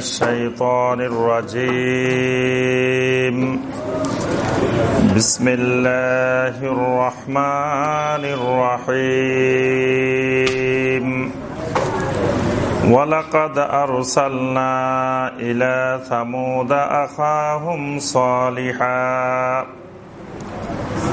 الشيطان الرجيم. بسم الله الرحمن الرحيم. ولقد أرسلنا إلى ثمود أخاهم صالحا.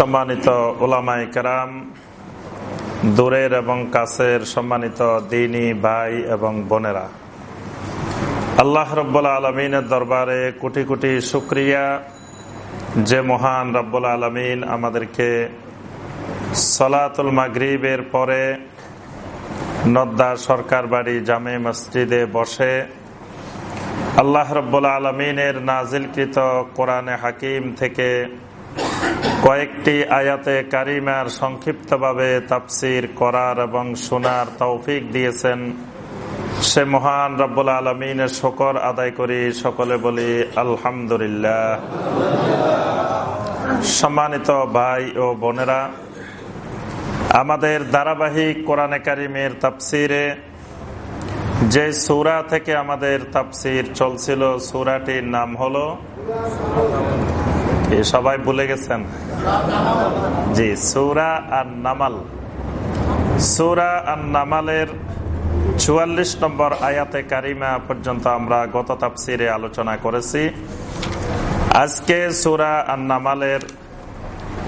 সম্মানিত ওলামাই কারাম, দূরের এবং কাছের সম্মানিত দিনী ভাই এবং বোনেরা, আল্লাহ রব্বুল্লা আলমিনের দরবারে কোটি কোটি শুক্রিয়া যে মহান রব্বুল আলমিন আমাদেরকে সলাতুল মাগরিবের পরে নদ্দা সরকার বাড়ি জামে মসজিদে বসে আল্লাহ রব্বুল্লা আলমিনের নাজিলকৃত কোরআনে হাকিম থেকে কয়েকটি আয়াতে কারিমার সংক্ষিপ্তভাবে তাফসির করার এবং শোনার তৌফিক দিয়েছেন। সে মহান রব্বুল আলমিনের শকর আদায় করি সকলে বলি, আলহামদুলিল্লাহ। সম্মানিত ভাই ও বোনেরা, আমাদের ধারাবাহিক কোরআনে কারিমের তাফসিরে যে সুরা থেকে আমাদের তাফসির চলছিল, সুরাটির নাম হলো সবাই ভুলে গেছেন। জি, সৌরা আর নামাল সৌরা আর নামালের চুয়াল্লিশ নম্বর আয়াতে কারিমা পর্যন্ত আমরা গত তাপসিরে আলোচনা করেছি। আজকে সুরা আর নামালের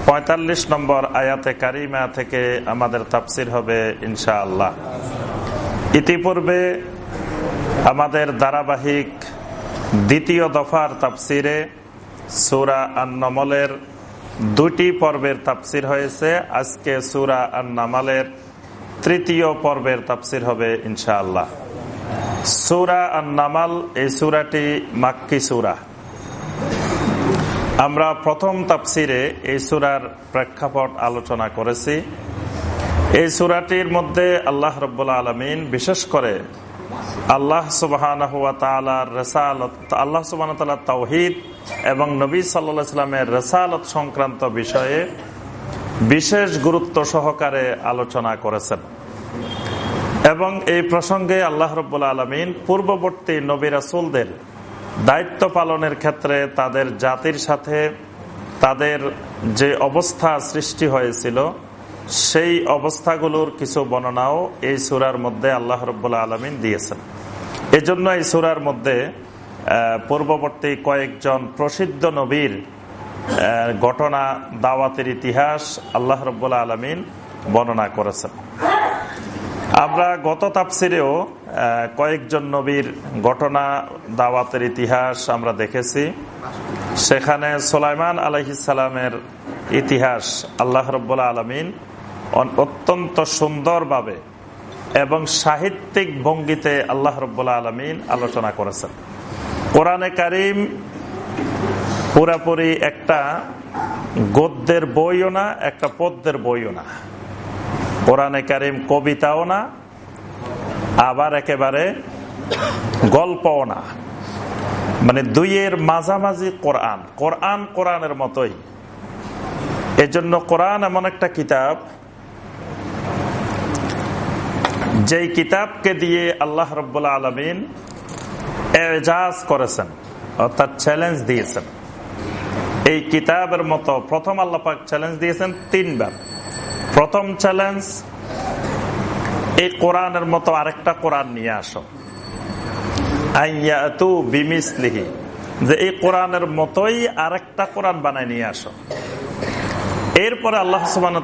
পঁয়তাল্লিশ নম্বর আয়াতে কারিমা থেকে আমাদের তাপসির হবে ইনশাআল্লাহ। ইতিপূর্বে আমাদের ধারাবাহিক দ্বিতীয় দফার তাপসিরে সুরা আন্নমলের দুটি পর্বের তাপসির হয়েছে। আজকে সুরা আন্নামালের তৃতীয় পর্বের তাপসির হবে ইনশাআল্লাহ। সুরা আন্নামাল, এই সুরাটি মাক্কি সুরা। আমরা প্রথম তাপসিরে এই সুরার প্রেক্ষাপট আলোচনা করেছি। এই সুরাটির মধ্যে আল্লাহ রব্বুল্লা আলমিন বিশেষ করে আল্লাহ সুবাহ আল্লাহ সুবাহ তৌহিদ এবং নবী সাল্লা সাল্লামের রেসালত সংক্রান্ত বিষয়ে বিশেষ গুরুত্ব সহকারে আলোচনা করেছেন। এবং এই প্রসঙ্গে আল্লাহ রব্বুল আলমিন পূর্ববর্তী নবী রাসুলদের দায়িত্ব পালনের ক্ষেত্রে তাদের জাতির সাথে তাদের যে অবস্থা সৃষ্টি হয়েছিল, সেই অবস্থাগুলোর কিছু বর্ণনাও এই সুরার মধ্যে আল্লাহ রব্বুল্লা আলমিন দিয়েছেন। এজন্য এই সুরার মধ্যে পূর্ববর্তী কয়েকজন প্রসিদ্ধ নবীর ঘটনা, দাওয়াতের ইতিহাস আল্লাহ রব্বুল্লা আলমিন বর্ণনা করেছেন। আমরা গত তাপসিরেও কয়েকজন নবীর ঘটনা, দাওয়াতের ইতিহাস আমরা দেখেছি। সেখানে সোলাইমান আলহিসালামের ইতিহাস আল্লাহ রব্বুল্লা আলমিন অত্যন্ত সুন্দরভাবে এবং সাহিত্যিক ভঙ্গিতে আল্লাহ রব্বুল্লা আলমিন আলোচনা করেছেন। কোরআনে কারিম পুরাপুরি একটা গদ্যের বইও না, একটা পদ্যের বইও না। কোরআনে কারিম কবিতাও না, আবার একেবারে গল্পও না। মানে দুইয়ের মাঝামাঝি কোরআন কোরআন কোরআনের মতোই। এজন্য কোরআন এমন একটা কিতাব, যেই কিতাবকে দিয়ে আল্লাহ রব্বুল্লা আলমিন এজাজ করেছেন, অর্থাৎ চ্যালেঞ্জ দিয়েছেন। এই কিতাবের মতো প্রথম আল্লাপাক চ্যালেঞ্জ দিয়েছেন তিনবার। প্রথম চ্যালেঞ্জ এই কোরআনের মতো আরেকটা কোরআন নিয়ে আসো। বিমিসলিহি, যে এই কোরআনের মতোই আরেকটা কোরআন বানায় নিয়ে আসো। এরপরে আল্লাহ সুবান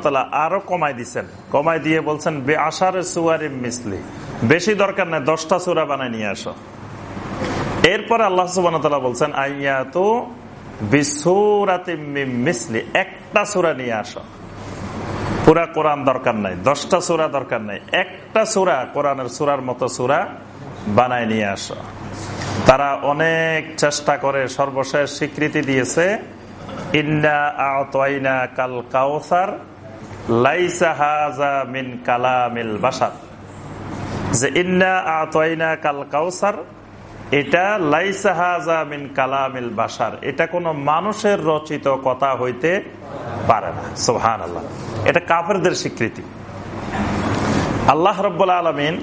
আরও কমাই দিচ্ছেন কমাই দিয়ে বলছেন আশার সুয়ারি মিসলি। বেশি দরকার নেই, দশটা সুরা বানায় নিয়ে আসো। এরপরে আল্লাহ সুবান বলছেন আইয়া তো মিসলি, একটা সুরা নিয়ে আসো। পুরা কোরআন দরকার নাই, দশটা সুরা দরকার নাই, একটা সুরা কোরআনের সুরার মতো সুরা বানায় নিয়ে আসো। তারা অনেক চেষ্টা করে, সর্বশেষ স্বীকৃতি দিয়েছে, ইন্না কাল কাউসার লাইসা হাজা মিন কালামিল বাসার যে, ইন্না আতওয়াইনা কাল কাউসার এটা লাইসা হাজা মিন কালামিল বাসার এটা কোনো মানুষের রচিত কথা হইতে পারে না। সোহান আল্লাহ এটা কাফেরদের স্বীকৃতি। আল্লাহ রব্বুল আলমিন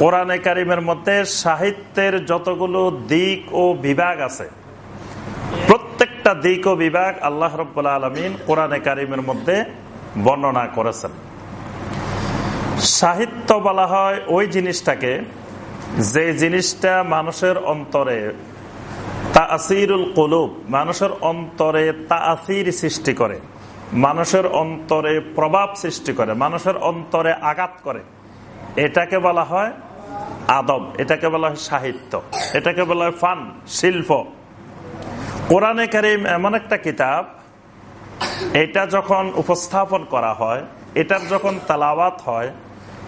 কোরআনে কারিমের মধ্যে সাহিত্যের যতগুলো দিক ও বিভাগ আছে, প্রত্যেকটা দিক ও বিভাগ আল্লাহ রব্বুল আলমিন কোরআনে কারিমের মধ্যে বর্ণনা করেছেন। সাহিত্য বলা হয় ওই জিনিসটাকে যে জিনিসটা মানুষের অন্তরে তাসিরুল কলুব, মানুষের অন্তরে তাসির সৃষ্টি করে, মানুষের অন্তরে প্রভাব সৃষ্টি করে, মানুষের অন্তরে আঘাত করে, এটাকে বলা হয় আদব, এটাকে বলা হয় সাহিত্য, এটাকে বলা হয় ফান, শিল্প। কোরআনে কারিম এমন একটা কিতাব, এটা যখন উপস্থাপন করা হয়, এটার যখন তালাবাত হয়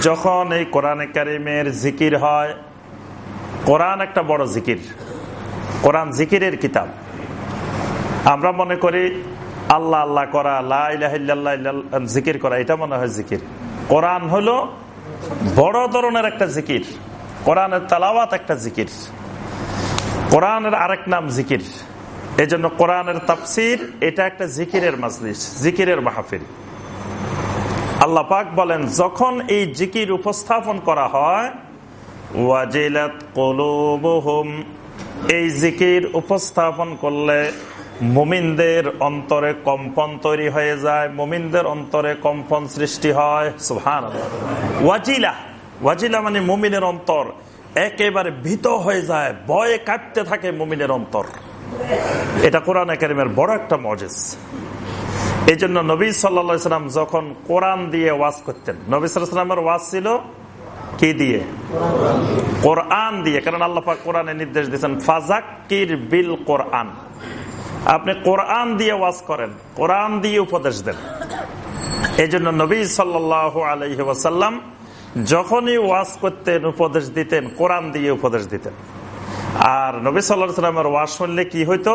যখন এই কোরআন কারিমের জিকির হয়, কোরআন একটা বড় জিকির। কোরআন জিকিরের কিতাব। আমরা মনে করি, আল্লাহ আল্লাহ করা লাহ জিকির করা, এটা মনে হয় জিকির। কোরআন হলো বড় ধরনের একটা জিকির। কোরআনের তালাওয়াত একটা জিকির। কোরআনের আরেক নাম জিকির। এই জন্য কোরআনের তাফসির, এটা একটা জিকিরের মাজলিস, জিকিরের মাহফিল। আল্লাহ পাক বলেন, যখন এই জিকির উপস্থাপন করা হয়, ওয়াজিলাত এই জিকির উপস্থাপন করলে মুমিনদের অন্তরে কম্পন তৈরি হয়ে যায়, মুমিনদের অন্তরে কম্পন সৃষ্টি হয়। সুহান ওয়াজিলা ওয়াজিলা মানে মুমিনের অন্তর। একেবারে ভীত হয়ে যায়, ভয়ে কাটতে থাকে মুমিনের অন্তর। এটা কোরআন একাডেমের বড় একটা মজেস এই জন্য নবী সাল্লাম যখন কোরআন দিয়ে ওয়াজ করতেন, নবী সাল্লামের ওয়াজ ছিল কি দিয়ে? কোরআন দিয়ে। কারণ আল্লাহ কোরআনে নির্দেশ দিয়েছেন ফাজাক্কির বিল কোরআন। আপনি কোরআন দিয়ে ওয়াজ করেন, কোরআন দিয়ে উপদেশ দেন। এই জন্য নবী সাল্লাহ আলহি যখনই ওয়াজ করতেন, উপদেশ দিতেন, কোরআন দিয়ে উপদেশ দিতেন। আর নবী সাল্লাহ সাল্লামের ওয়াজ শুনলে কি হইতো?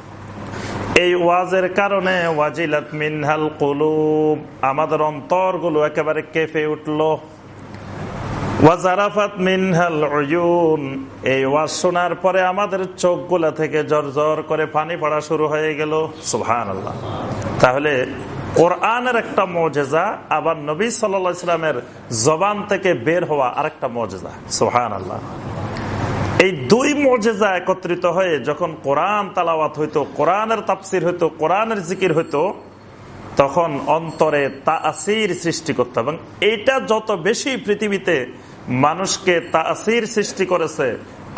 এই ওয়াজের কারণে ওয়াজিলাত মিনহাল কুলুব, আমাদের অন্তরগুলো একেবারে কেঁপে উঠল। মিনহাল এই ওয়াজ শোনার পরে আমাদের চোখগুলা থেকে করে পানি পড়া শুরু হয়ে গেল। সুবহানাল্লাহ। তাহলে একটা মজেজা, আবার নবী ইসলামের জবান থেকে বের হওয়া আরেকটা মজেজা। সুহান আল্লাহ এই দুই মজেজা একত্রিত হয়ে যখন কোরআন তালাওয়াত হইতো, কোরআনের তাপসির হইতো, কোরআনের জিকির হইতো, তখন অন্তরে তাসির সৃষ্টি করতে এবং এইটা যত বেশি পৃথিবীতে মানুষকে তাসির সৃষ্টি করেছে,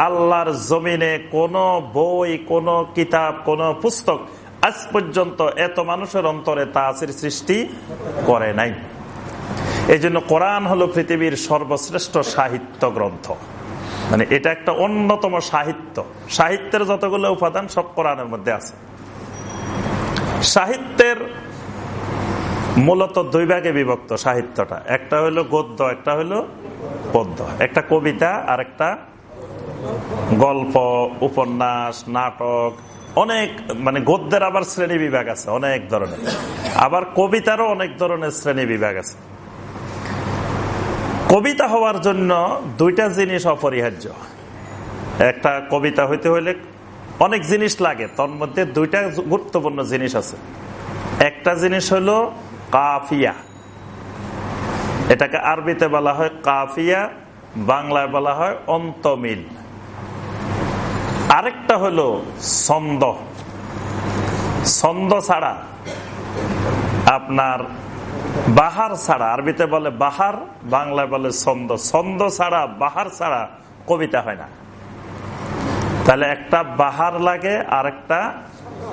আল্লাহর জমিনে কোন বই, কোন কিতাব, কোন পুস্তক আজ পর্যন্ত এত মানুষের অন্তরে তাসির সৃষ্টি করে নাই। এই জন্য কোরআন হলো পৃথিবীর সর্বশ্রেষ্ঠ সাহিত্য গ্রন্থ। মানে এটা একটা অন্যতম সাহিত্য। সাহিত্যের যতগুলো উপাদান সব কোরআনের মধ্যে আছে। সাহিত্যের মূলত দুই ভাগে বিভক্ত সাহিত্যটা। একটা হলো গদ্য, একটা হলো পদ্য। একটা কবিতা আর একটা গল্প, উপন্যাস, নাটক। অনেক মানে গদ্যের আবার শ্রেণি বিভাগ আছে, অনেক ধরনের। আবার কবিতারও অনেক ধরনের শ্রেণি বিভাগ আছে। কবিতা হওয়ার জন্য দুইটা জিনিস অপরিহার্য। একটা কবিতা হইতে হইলে অনেক জিনিস লাগে, তোর মধ্যে দুইটা গুরুত্বপূর্ণ জিনিস আছে। একটা জিনিস হলো কাফিয়া। এটাকে আরবিতে বলা হয় কাফিয়া, বাংলায় বলা হয় অন্তমিল। আরেকটা হলো ছন্দ। ছন্দ ছাড়া আপনার বাহার ছাড়া, আরবিতে বলে বাহার, বাংলায় বলে ছন্দ। ছন্দ ছাড়া, বাহার ছাড়া কবিতা হয় না। তাহলে একটা বাহার লাগে আর একটা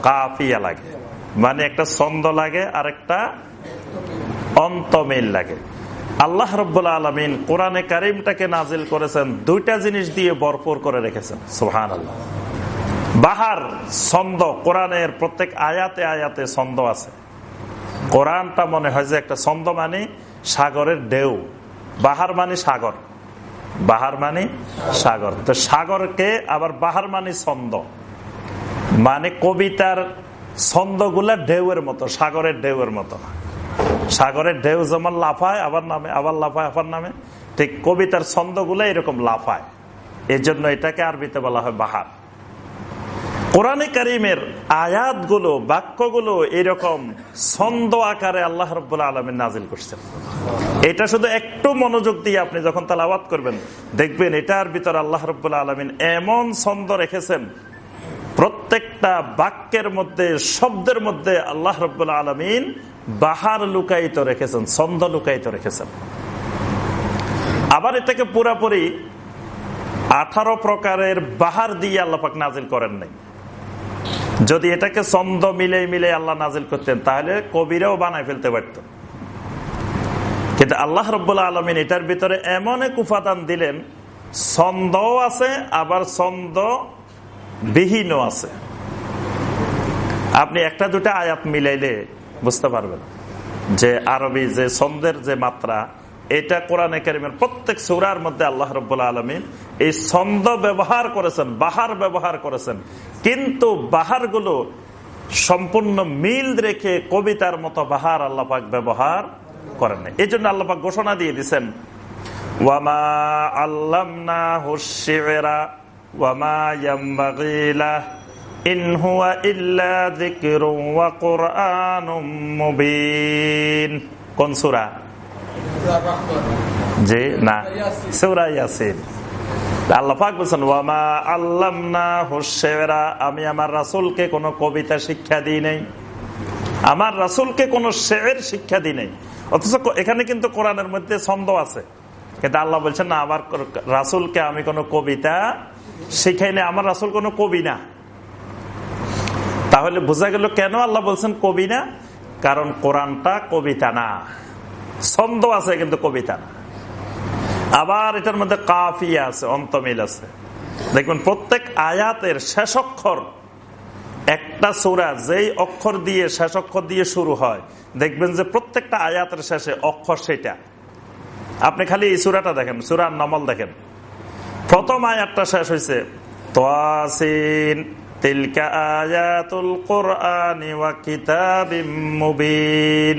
কাফিয়া লাগে। মানে একটা ছন্দ লাগে আর একটা অন্তমিল লাগে। আল্লাহ রব্বুল্লা আলমিন কোরআনে কারিমটাকে নাজিল করেছেন, দুইটা জিনিস দিয়ে ভরপুর করে রেখেছেন। সোহান আল্লাহ বাহার, ছন্দ, কোরআনের প্রত্যেক আয়াতে আয়াতে ছন্দ আছে। কোরআনটা মনে হয় যে একটা ছন্দ মানে সাগরের ঢেউ। বাহার মানে সাগর। বাহার মানে সাগর। তো সাগরকে আবার বাহার মানে ছন্দ। মানে কবিতার ছন্দগুলা ঢেউয়ের মতো, সাগরের ঢেউয়ের মতো। সাগরের ঢেউ যেমন লাফায়, আবার নামে, আবার লাফায়, আবার নামে, ঠিক কবিতার ছন্দগুলো এরকম লাফায়। এই জন্য এটাকে আরবিতে বলা হয় বাহার। কোরআনে কারিমের আয়াতগুলো, বাক্যগুলো এরকম ছন্দ আকারে আল্লাহ রব্বুল্লা আলমিন নাজিল করছেন। এটা শুধু একটু মনোযোগ দিয়ে আপনি যখন তালাবাদ করবেন, দেখবেন এটার ভিতর আল্লাহ রব্বুল্লা আলমিন এমন ছন্দ রেখেছেন, প্রত্যেকটা বাক্যের মধ্যে, শব্দের মধ্যে আল্লাহ রব্বুল্লা আলমিন বাহার লুকায়িত রেখেছেন, ছন্দ লুকায়িত রেখেছেন। আবার এটাকে পুরাপুরি আঠারো প্রকারের বাহার দিয়ে আল্লাপাক নাজিল করেন নাই। যদি এটাকে ছন্দ মিলে মিলে আল্লাহ নাজিল করতেন, তাহলে কবিরাও বানায় ফেলতে পারত। কিন্তু আল্লাহ রব্বুল্লা আলমিন এটার ভিতরে এমন এক উপাদান দিলেন, ছন্দও আছে, আবার ছন্দ বিহীনও আছে। আপনি একটা দুটা আয়াত মিলাইলে বুঝতে পারবেন যে আরবি যে ছন্দের যে মাত্রা এটা কোরআন একাডেমির প্রত্যেক সুরার মধ্যে আল্লাহ রব্বুল্লা আলমিন এই ছন্দ ব্যবহার করেছেন, বাহার ব্যবহার করেছেন। কিন্তু বাহারগুলো সম্পূর্ণ মিল রেখে কবিতার মতো বাহার আল্লাপাক ব্যবহার করেন এই জন্য আল্লাপাক ঘোষণা দিয়ে দিচ্ছেন ওয়ামা আল্লামনা হুসিরা ওয়ামা ইয়াম্বাগিলা ইন হুয়া ইল্লা কোন জি, না। সূরা ইয়াসিন। আল্লাহ বলছেন, ওয়ামা আল্লামনা হুসেরা আমি আমার রাসূলকে কোনো কবিতা শিক্ষা দিই নাই। আমার রাসূলকে কোনো শের শিক্ষা দিই নাই। অথচ এখানে কিন্তু কোরআনের মধ্যে ছন্দ আছে। কিন্তু আল্লাহ বলছেন, না, আমার রাসূলকে আমি কোনো কবিতা শিখাই নাই। আমার রাসূল কোনো কবি না। তাহলে বোঝা গেল কেন আল্লাহ বলছেন কবি না? কারণ কোরআনটা কবিতা না। ছন্দ আছে কিন্তু কবিতা। আবার এটার মধ্যে কাফিয়া আছে, অন্তমিল আছে। দেখবেন প্রত্যেক আয়াতের শেষ অক্ষর, একটা সুরা যেই অক্ষর দিয়ে, শেষ অক্ষর দিয়ে শুরু হয়, দেখবেন যে প্রত্যেকটা আয়াতের শেষে অক্ষর সেটা। আপনি খালি এই সুরাটা দেখেন, সুরার নমল দেখেন। প্রথম আয়াতটা শেষ হয়েছে তোয়াসিন, তিলকা আয়াতুল কোরআনি মুবিন।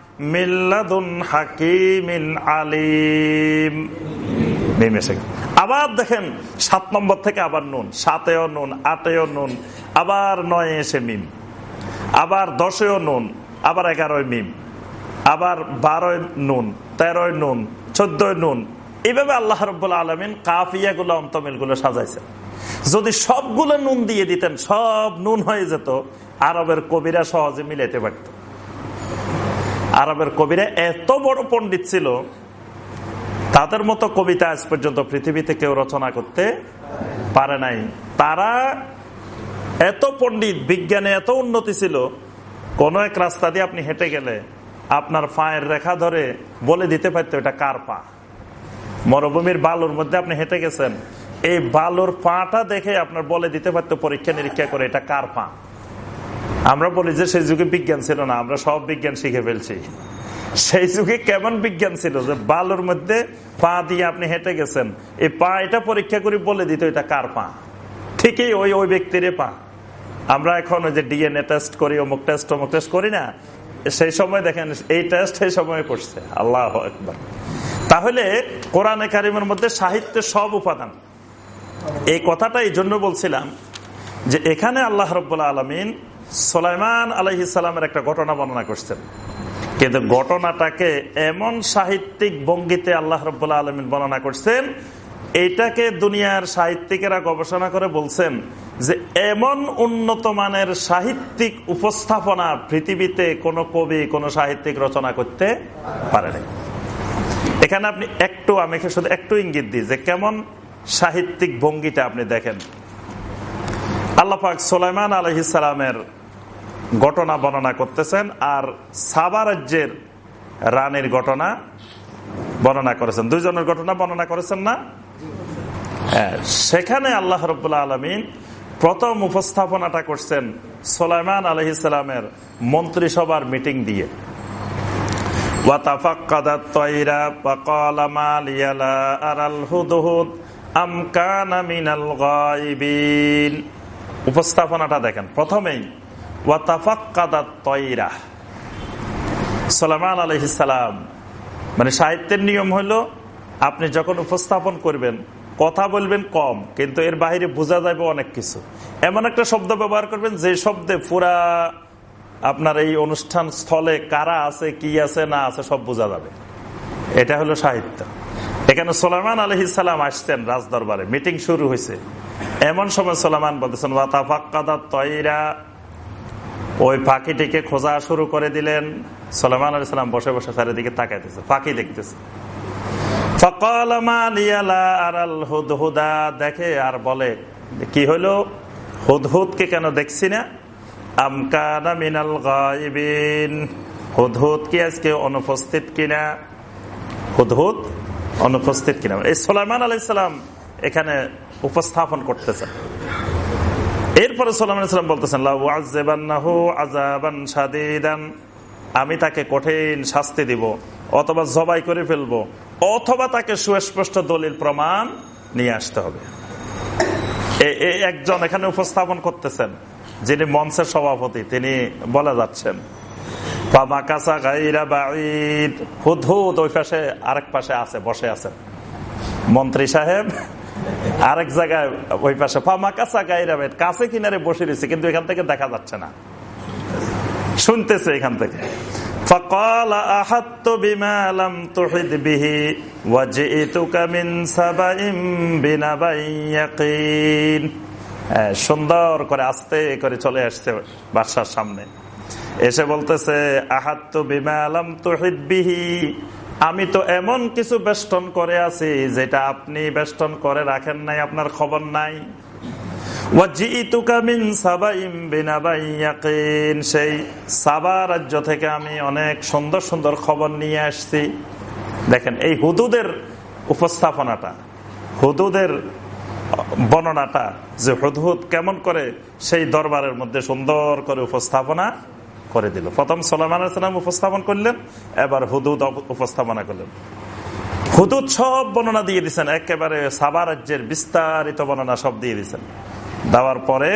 মিল্লাদুন আবার দেখেন, সাত নম্বর থেকে আবার নুন, সাতেও নুন, আটেও নুন, আবার নয় এসে মিম, আবার দশেও নুন, আবার এগারোয় মিম, আবার বারোয় নুন, তেরোয় নুন চোদ্দই নুন। এইভাবে আল্লাহ রব্বুল আলমিন কাফিয়াগুলো, অন্তমিলগুলো সাজাইছেন। যদি সবগুলো নুন দিয়ে দিতেন, সব নুন হয়ে যেত, আরবের কবিরা সহজে মিলাইতে পারত। আরবের কবিরা এত বড় পণ্ডিত ছিল, তাদের মতো কবিতা আজ পর্যন্ত পৃথিবীতে কেউ রচনা করতে পারে নাই। তারা এত পণ্ডিত, বিজ্ঞানে এত উন্নতি ছিল, কোন এক রাস্তা দিয়ে আপনি হেঁটে গেলে আপনার পায়ের রেখা ধরে বলে দিতে পারতো এটা কার পা? মরুভূমির বালুর মধ্যে আপনি হেঁটে গেছেন, এই বালুর পাটা দেখে আপনার বলে দিতে পারতো পরীক্ষা নিরীক্ষা করে এটা কার পা? আমরা বলি যে সেই যুগে বিজ্ঞান ছিল না, আমরা সব বিজ্ঞান শিখে ফেলছি। সেই যুগে কেমন বিজ্ঞান ছিল যে বালুর মধ্যে পা দিয়ে আপনি হেঁটে গেছেন, এই পা এটা পরীক্ষা করে বলে দিত, এটা কার পা? ঠিকই ওই ওই ব্যক্তির পা। আমরা এখন ওই যে ডিএনএ টেস্ট করি, অমুক টেস্ট অমুক টেস্ট করি না, সেই সময় দেখেন, এই টেস্ট সেই সময় করছে আল্লাহ একবার তাহলে কোরআনে কারিমের মধ্যে সাহিত্যের সব উপাদান। এই কথাটা এই জন্য বলছিলাম যে এখানে আল্লাহ রব্বুল্লা আলমিন সোলাইমান আলহিসামের একটা ঘটনা বর্ণনা করছেন। কিন্তু ঘটনাটাকে এমন সাহিত্যিক ভঙ্গিতে আল্লাহ রব্বুল্লা আলমিন বর্ণনা করছেন, এইটাকে দুনিয়ার সাহিত্যিকেরা গবেষণা করে বলছেন যে এমন উন্নত মানের সাহিত্যিক উপস্থাপনা পৃথিবীতে কোনো কবি, কোনো সাহিত্যিক রচনা করতে পারে এখানে আপনি একটু, আমি শুধু একটু ইঙ্গিত দিই যে কেমন সাহিত্যিক ভঙ্গিটা আপনি দেখেন। আল্লাপাক সোলাইমান আলহিসালামের ঘটনা বর্ণনা করতেছেন আর সাবা রাজ্যের রানীর ঘটনা বর্ণনা করেছেন। দুইজনের ঘটনা বর্ণনা করেছেন না? হ্যাঁ সেখানে আল্লাহ রবাহ আলমিন প্রথম উপস্থাপনাটা করছেন সোলাইমান আলহিসামের মন্ত্রিসভার মিটিং দিয়ে। উপস্থাপনাটা দেখেন, প্রথমেই আলহিসাম মানে সাহিত্যের নিয়ম হলো, আপনি যখন উপস্থাপন করবেন, কথা বলবেন কম, কিন্তু এর বাহিরে বোঝা যাবে অনেক কিছু। এমন একটা শব্দ ব্যবহার করবেন, যে শব্দে পুরা আপনার এই অনুষ্ঠান স্থলে কারা আছে, কি আছে, না আছে, সব বোঝা যাবে। এটা হলো সাহিত্য। এখানে সোলামান আলহিসাম আসতেন রাজদরবারে। মিটিং শুরু হয়েছে। এমন সময় সোলামান বলতেছেন তৈরা ওই পাখিটিকে খোঁজা শুরু করে দিলেন। সোলামান আলাইসালাম বসে বসে চারিদিকে তাকাইতেছে, পাখি দেখতেছে। দেখে আর বলে, কি হলো হুদহুদকে কেন দেখছি না? আমকানা মিনাল গাইবিন হুদহুদ কি আজকে অনুপস্থিত কিনা হুদহুদ অনুপস্থিত কিনা এই সোলাইমান আলাইসালাম এখানে উপস্থাপন করতেছেন এরপরে সোলাম বলতেছেন আমি তাকে কঠিন শাস্তি দিব, অথবা জবাই করে ফেলব, অথবা তাকে সুস্পষ্ট দলিল প্রমাণ নিয়ে আসতে হবে। একজন এখানে উপস্থাপন করতেছেন, যিনি মঞ্চের সভাপতি, তিনি বলে যাচ্ছেন ওই পাশে, আরেক পাশে আছে, বসে আছেন। মন্ত্রী সাহেব আরেক জায়গায় ওই পাশে ফামাকাসা গাইরাবেট কাছে কিনারে বসে রয়েছে কিন্তু এখান থেকে দেখা যাচ্ছে না শুনতেছে এখান থেকে فقال أحدت بما لم تحد به وجئتك من سبأ بنبأ يقين সুন্দর করে আস্তে করে চলে আসছে বাসার সামনে এসে বলতেছে আহাত্ত বিমা আলম তোহিদ বিহি আমি তো এমন কিছু বেষ্টন করে আছি যেটা আপনি বেষ্টন করে রাখেন নাই, আপনার খবর নাই। সেই সাবা রাজ্য থেকে আমি অনেক সুন্দর সুন্দর খবর নিয়ে আসছি। দেখেন, এই হুদুদের উপস্থাপনাটা, হুদুদের বর্ণনাটা যে হুদহুদ কেমন করে সেই দরবারের মধ্যে সুন্দর করে উপস্থাপনা করে দিল। প্রথম সোলামান সালাম উপস্থাপন করলেন, এবার হুদুদ উপস্থাপনা করলেন। হুদুদ সব বর্ণনা দিয়ে দিচ্ছেন একেবারে সাবা রাজ্যের বিস্তারিত বর্ণনা সব দিয়ে দিচ্ছেন দেওয়ার পরে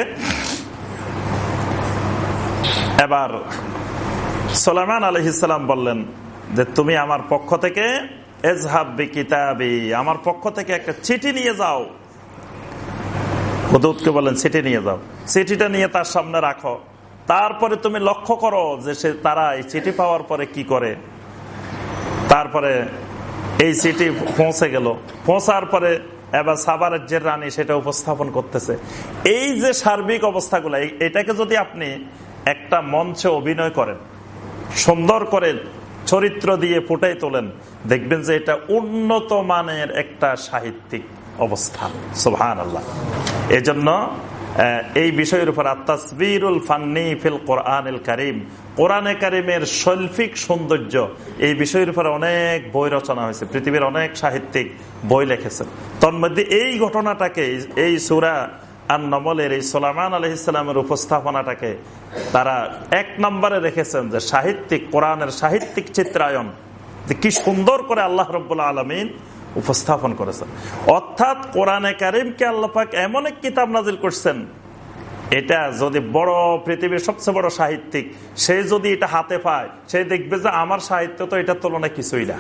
এবার সোলামান আলহিসাম বললেন যে, তুমি আমার পক্ষ থেকে এজহাবি কিতাবি আমার পক্ষ থেকে একটা চিঠি নিয়ে যাও। হুদুদকে বলেন চিঠি নিয়ে যাও। চিঠিটা নিয়ে তার সামনে রাখো। তারপরে তুমি লক্ষ্য করো যে সে তারা এই চিঠি পাওয়ার পরে কি করে। তারপরে এই চিঠি পৌঁছে গেল। পৌঁছার পরে এবার সাবারের যে রানী সেটা উপস্থাপন করতেছে। এই যে সার্বিক অবস্থাগুলো এটাকে যদি আপনি একটা মঞ্চে অভিনয় করেন, সুন্দর করে চরিত্র দিয়ে ফুটাই তোলেন, দেখবেন যে এটা উন্নত মানের একটা সাহিত্যিক অবস্থান। সুহান আল্লাহ এজন্য এই বিষয়ের উপর আত্মাসবিরুল ফান্নি ফিল কোরআন কারিম। কোরআনে কারিমের শৈল্পিক সৌন্দর্য, এই বিষয়ের উপর অনেক বই রচনা হয়েছে। পৃথিবীর অনেক সাহিত্যিক বই লিখেছেন। তন্মধ্যে এই ঘটনাটাকে, এই সুরা আর নমলের এই সোলামান আলহিসের উপস্থাপনাটাকে তারা এক নম্বরে রেখেছেন যে সাহিত্যিক, কোরআনের সাহিত্যিক চিত্রায়ন কি সুন্দর করে আল্লাহ রব্বুল্লা আলমিন উপস্থাপন করেছেন। অর্থাৎ কোরআনে কারিমকে আল্লাপাক এমন এক কিতাব নাজিল করছেন, এটা যদি বড় পৃথিবীর সবচেয়ে বড় সাহিত্যিক, সে যদি এটা হাতে পায়, সে দেখবে যে আমার সাহিত্য তো এটার তুলনায় কিছুই না।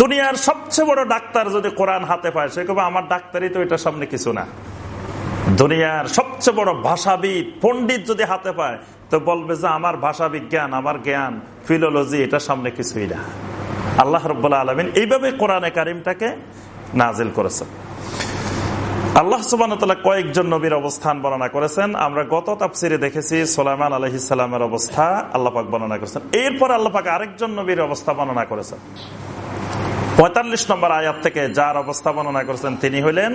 দুনিয়ার সবচেয়ে বড় ডাক্তার যদি কোরআন হাতে পায়, সে কবে আমার ডাক্তারই তো এটার সামনে কিছু না। দুনিয়ার সবচেয়ে বড় ভাষাবিদ, পণ্ডিত যদি হাতে পায়, তো বলবে যে, আমার ভাষা বিজ্ঞান আমার জ্ঞান, ফিলোলজি এটার সামনে কিছুই না। আল্লাহ রব্বুল্লাহ আলমিন এইভাবে কোরআনে কারিমটাকে নাজিল করেছেন। আল্লাহ সুবান কয়েকজন নবীর অবস্থান বর্ণনা করেছেন। আমরা গত তাপসিরে দেখেছি সোলাইমান আলহিসামের অবস্থা আল্লাপাক বর্ণনা করেছেন। এরপর আল্লাপাক আরেকজন নবীর অবস্থা বর্ণনা করেছেন। পঁয়তাল্লিশ নম্বর আয়াত থেকে যার অবস্থা বর্ণনা করেছেন তিনি হইলেন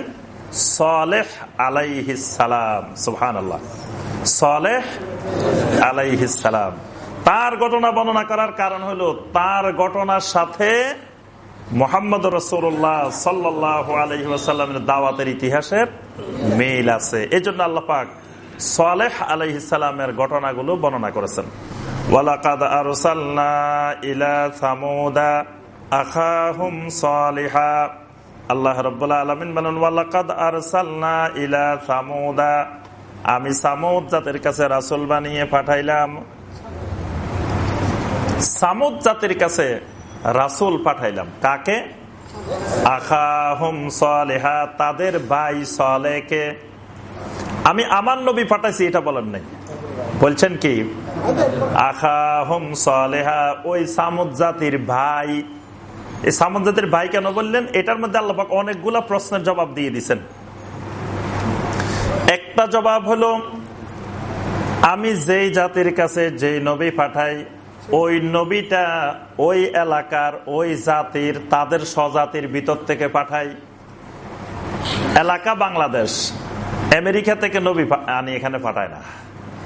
সলেহ আলাইহিসালাম সুহান আল্লাহ সলেহ আলাইহিসালাম তার ঘটনা বর্ণনা করার কারণ হলো, তার ঘটনার সাথে মোহাম্মদ রসুল্লাহ সাল্লাহ আলহিমের দাওয়াতের ইতিহাসের মিল আছে। এই জন্য আল্লাহ পাক সালেহ আলহিসামের ঘটনাগুলো বর্ণনা করেছেন। আরসালনা ইলা সামুদা। আমি সামুদ জাতের কাছে রাসুল বানিয়ে পাঠাইলাম। সামুদ জাতির কাছে রাসুল পাঠাইলাম। কাকে? আখাহুম সালেহা, তাদের ভাই সালেকে আমি আমার নবী পাঠাইছি, এটা বলেন নাই। বলছেন কি? আখাহুম সালেহা, ওই সামুদ জাতির ভাই। এই সামুদ জাতির ভাই কেন বললেন? এটার মধ্যে আল্লাপাক অনেকগুলা প্রশ্নের জবাব দিয়ে দিচ্ছেন একটা জবাব হলো, আমি যেই জাতির কাছে যেই নবী পাঠাই ওই নবীটা ওই এলাকার, ওই জাতির, তাদের স্বজাতির ভিতর থেকে পাঠাই। এলাকা বাংলাদেশ। আমেরিকা থেকে নবী আনি, এখানে পাঠায় না।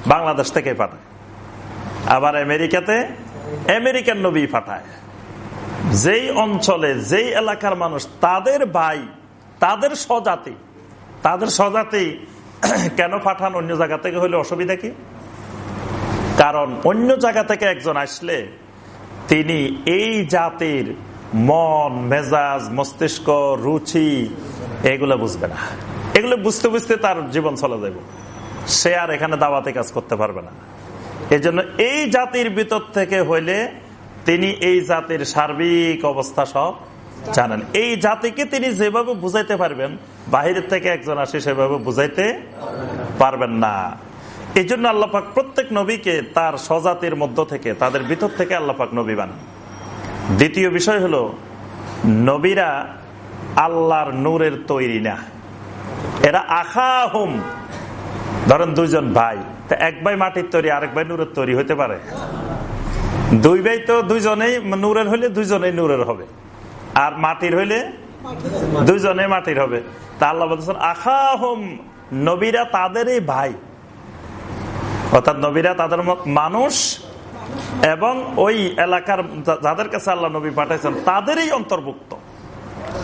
বাংলাদেশ থেকে পাঠায়। আবার আমেরিকাতে আমেরিকান নবী পাঠায়। যেই অঞ্চলে, যেই এলাকার মানুষ, তাদের ভাই, তাদের স্বজাতি তাদের স্বজাতি কেন পাঠান? অন্য জায়গা থেকে হলে অসুবিধা কি? কারণ অন্য জায়গা থেকে একজন আসলে তিনি এই জাতির মন, মেজাজ, মস্তিষ্ক, রুচি এগুলো বুঝবে না। এগুলো বুঝতে বুঝতে তার জীবন চলে যাব সে আর এখানে দাওয়াতে কাজ করতে পারবে না। এই জন্য এই জাতির ভিতর থেকে হইলে তিনি এই জাতির সার্বিক অবস্থা সব জানেন। এই জাতিকে তিনি যেভাবে বুঝাইতে পারবেন, বাহিরের থেকে একজন আসে সেভাবে বুঝাইতে পারবেন না। এই জন্য আল্লাপাক প্রত্যেক নবীকে তার স্বজাতির মধ্য থেকে, তাদের ভিতর থেকে আল্লাপাক নবী বানান। দ্বিতীয় বিষয় হলো, নবীরা আল্লাহর নূরের তৈরি না। এরা আখা হুম ধরেন দুইজন ভাই এক ভাই মাটির তৈরি, আরেক ভাই নূরের তৈরি হতে পারে। দুই ভাই তো দুইজনেই নূরের হইলে দুইজনেই নূরের হবে। আর মাটির হইলে দুইজনে মাটির হবে। তা আল্লাহ আখা হুম নবীরা তাদেরই ভাই। অর্থাৎ নবীরা তাদের মানুষ এবং ওই এলাকার যাদের কাছে আল্লাহ নবী পাঠাইছেন, তাদেরই অন্তর্ভুক্ত।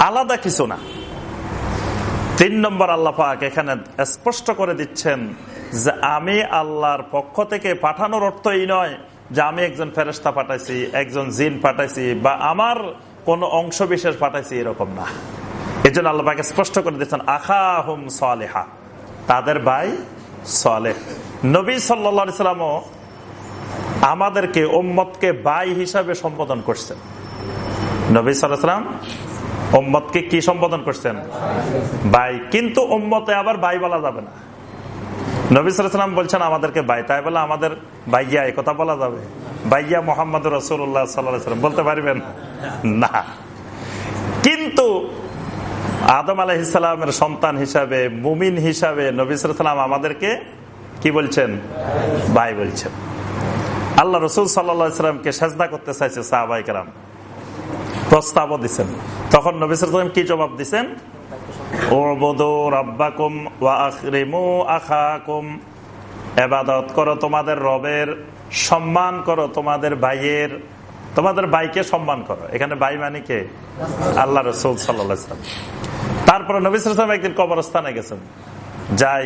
আলাদা কিছু না। তিন নম্বর আল্লাহ পাক এখানে স্পষ্ট করে দিচ্ছেন যে আমি আল্লাহর পক্ষ থেকে পাঠানোর অর্থ এই নয় যে আমি একজন ফেরেস্তা পাঠাইছি, একজন জিন পাঠাইছি বা আমার কোন অংশ বিশেষ পাঠাইছি, এরকম না। এই জন্য আল্লাহ পাকে স্পষ্ট করে দিচ্ছেন আখা হুম সালেহা, তাদের ভাই সালেহ। নবী সাল্লা সাল্লামও আমাদেরকে ওম্মতকে বাই হিসাবে সম্বোধন করছেন। নবী সাল্লাম ওম্মতকে কি সম্বোধন করছেন? ভাই কিন্তু ওম্মতে আবার বাই বলা যাবে না। নবী বলছেন, আমাদেরকে ভাই তাই বলে আমাদের ভাইয়া এই কথা বলা যাবে। ভাইয়া মোহাম্মদ রসুল্লাহ সাল্লাম, বলতে পারবেন? না। কিন্তু আদম আলহিসামের সন্তান হিসাবে, মুমিন হিসাবে নবী সাল্লাম আমাদেরকে কি বলছেন? ভাই বলছেন। আল্লাহ রসুল সাল্লামকে সেজদা করতে চাইছে সাহাবাইকার প্রস্তাবও দিচ্ছেন তখন নবী কি জবাব দিচ্ছেন এবাদত করো তোমাদের রবের, সম্মান করো তোমাদের ভাইয়ের, তোমাদের ভাইকে সম্মান করো। এখানে ভাই মানে আল্লাহ তারপরে নবী একদিন কবরস্থানে গেছেন। যাই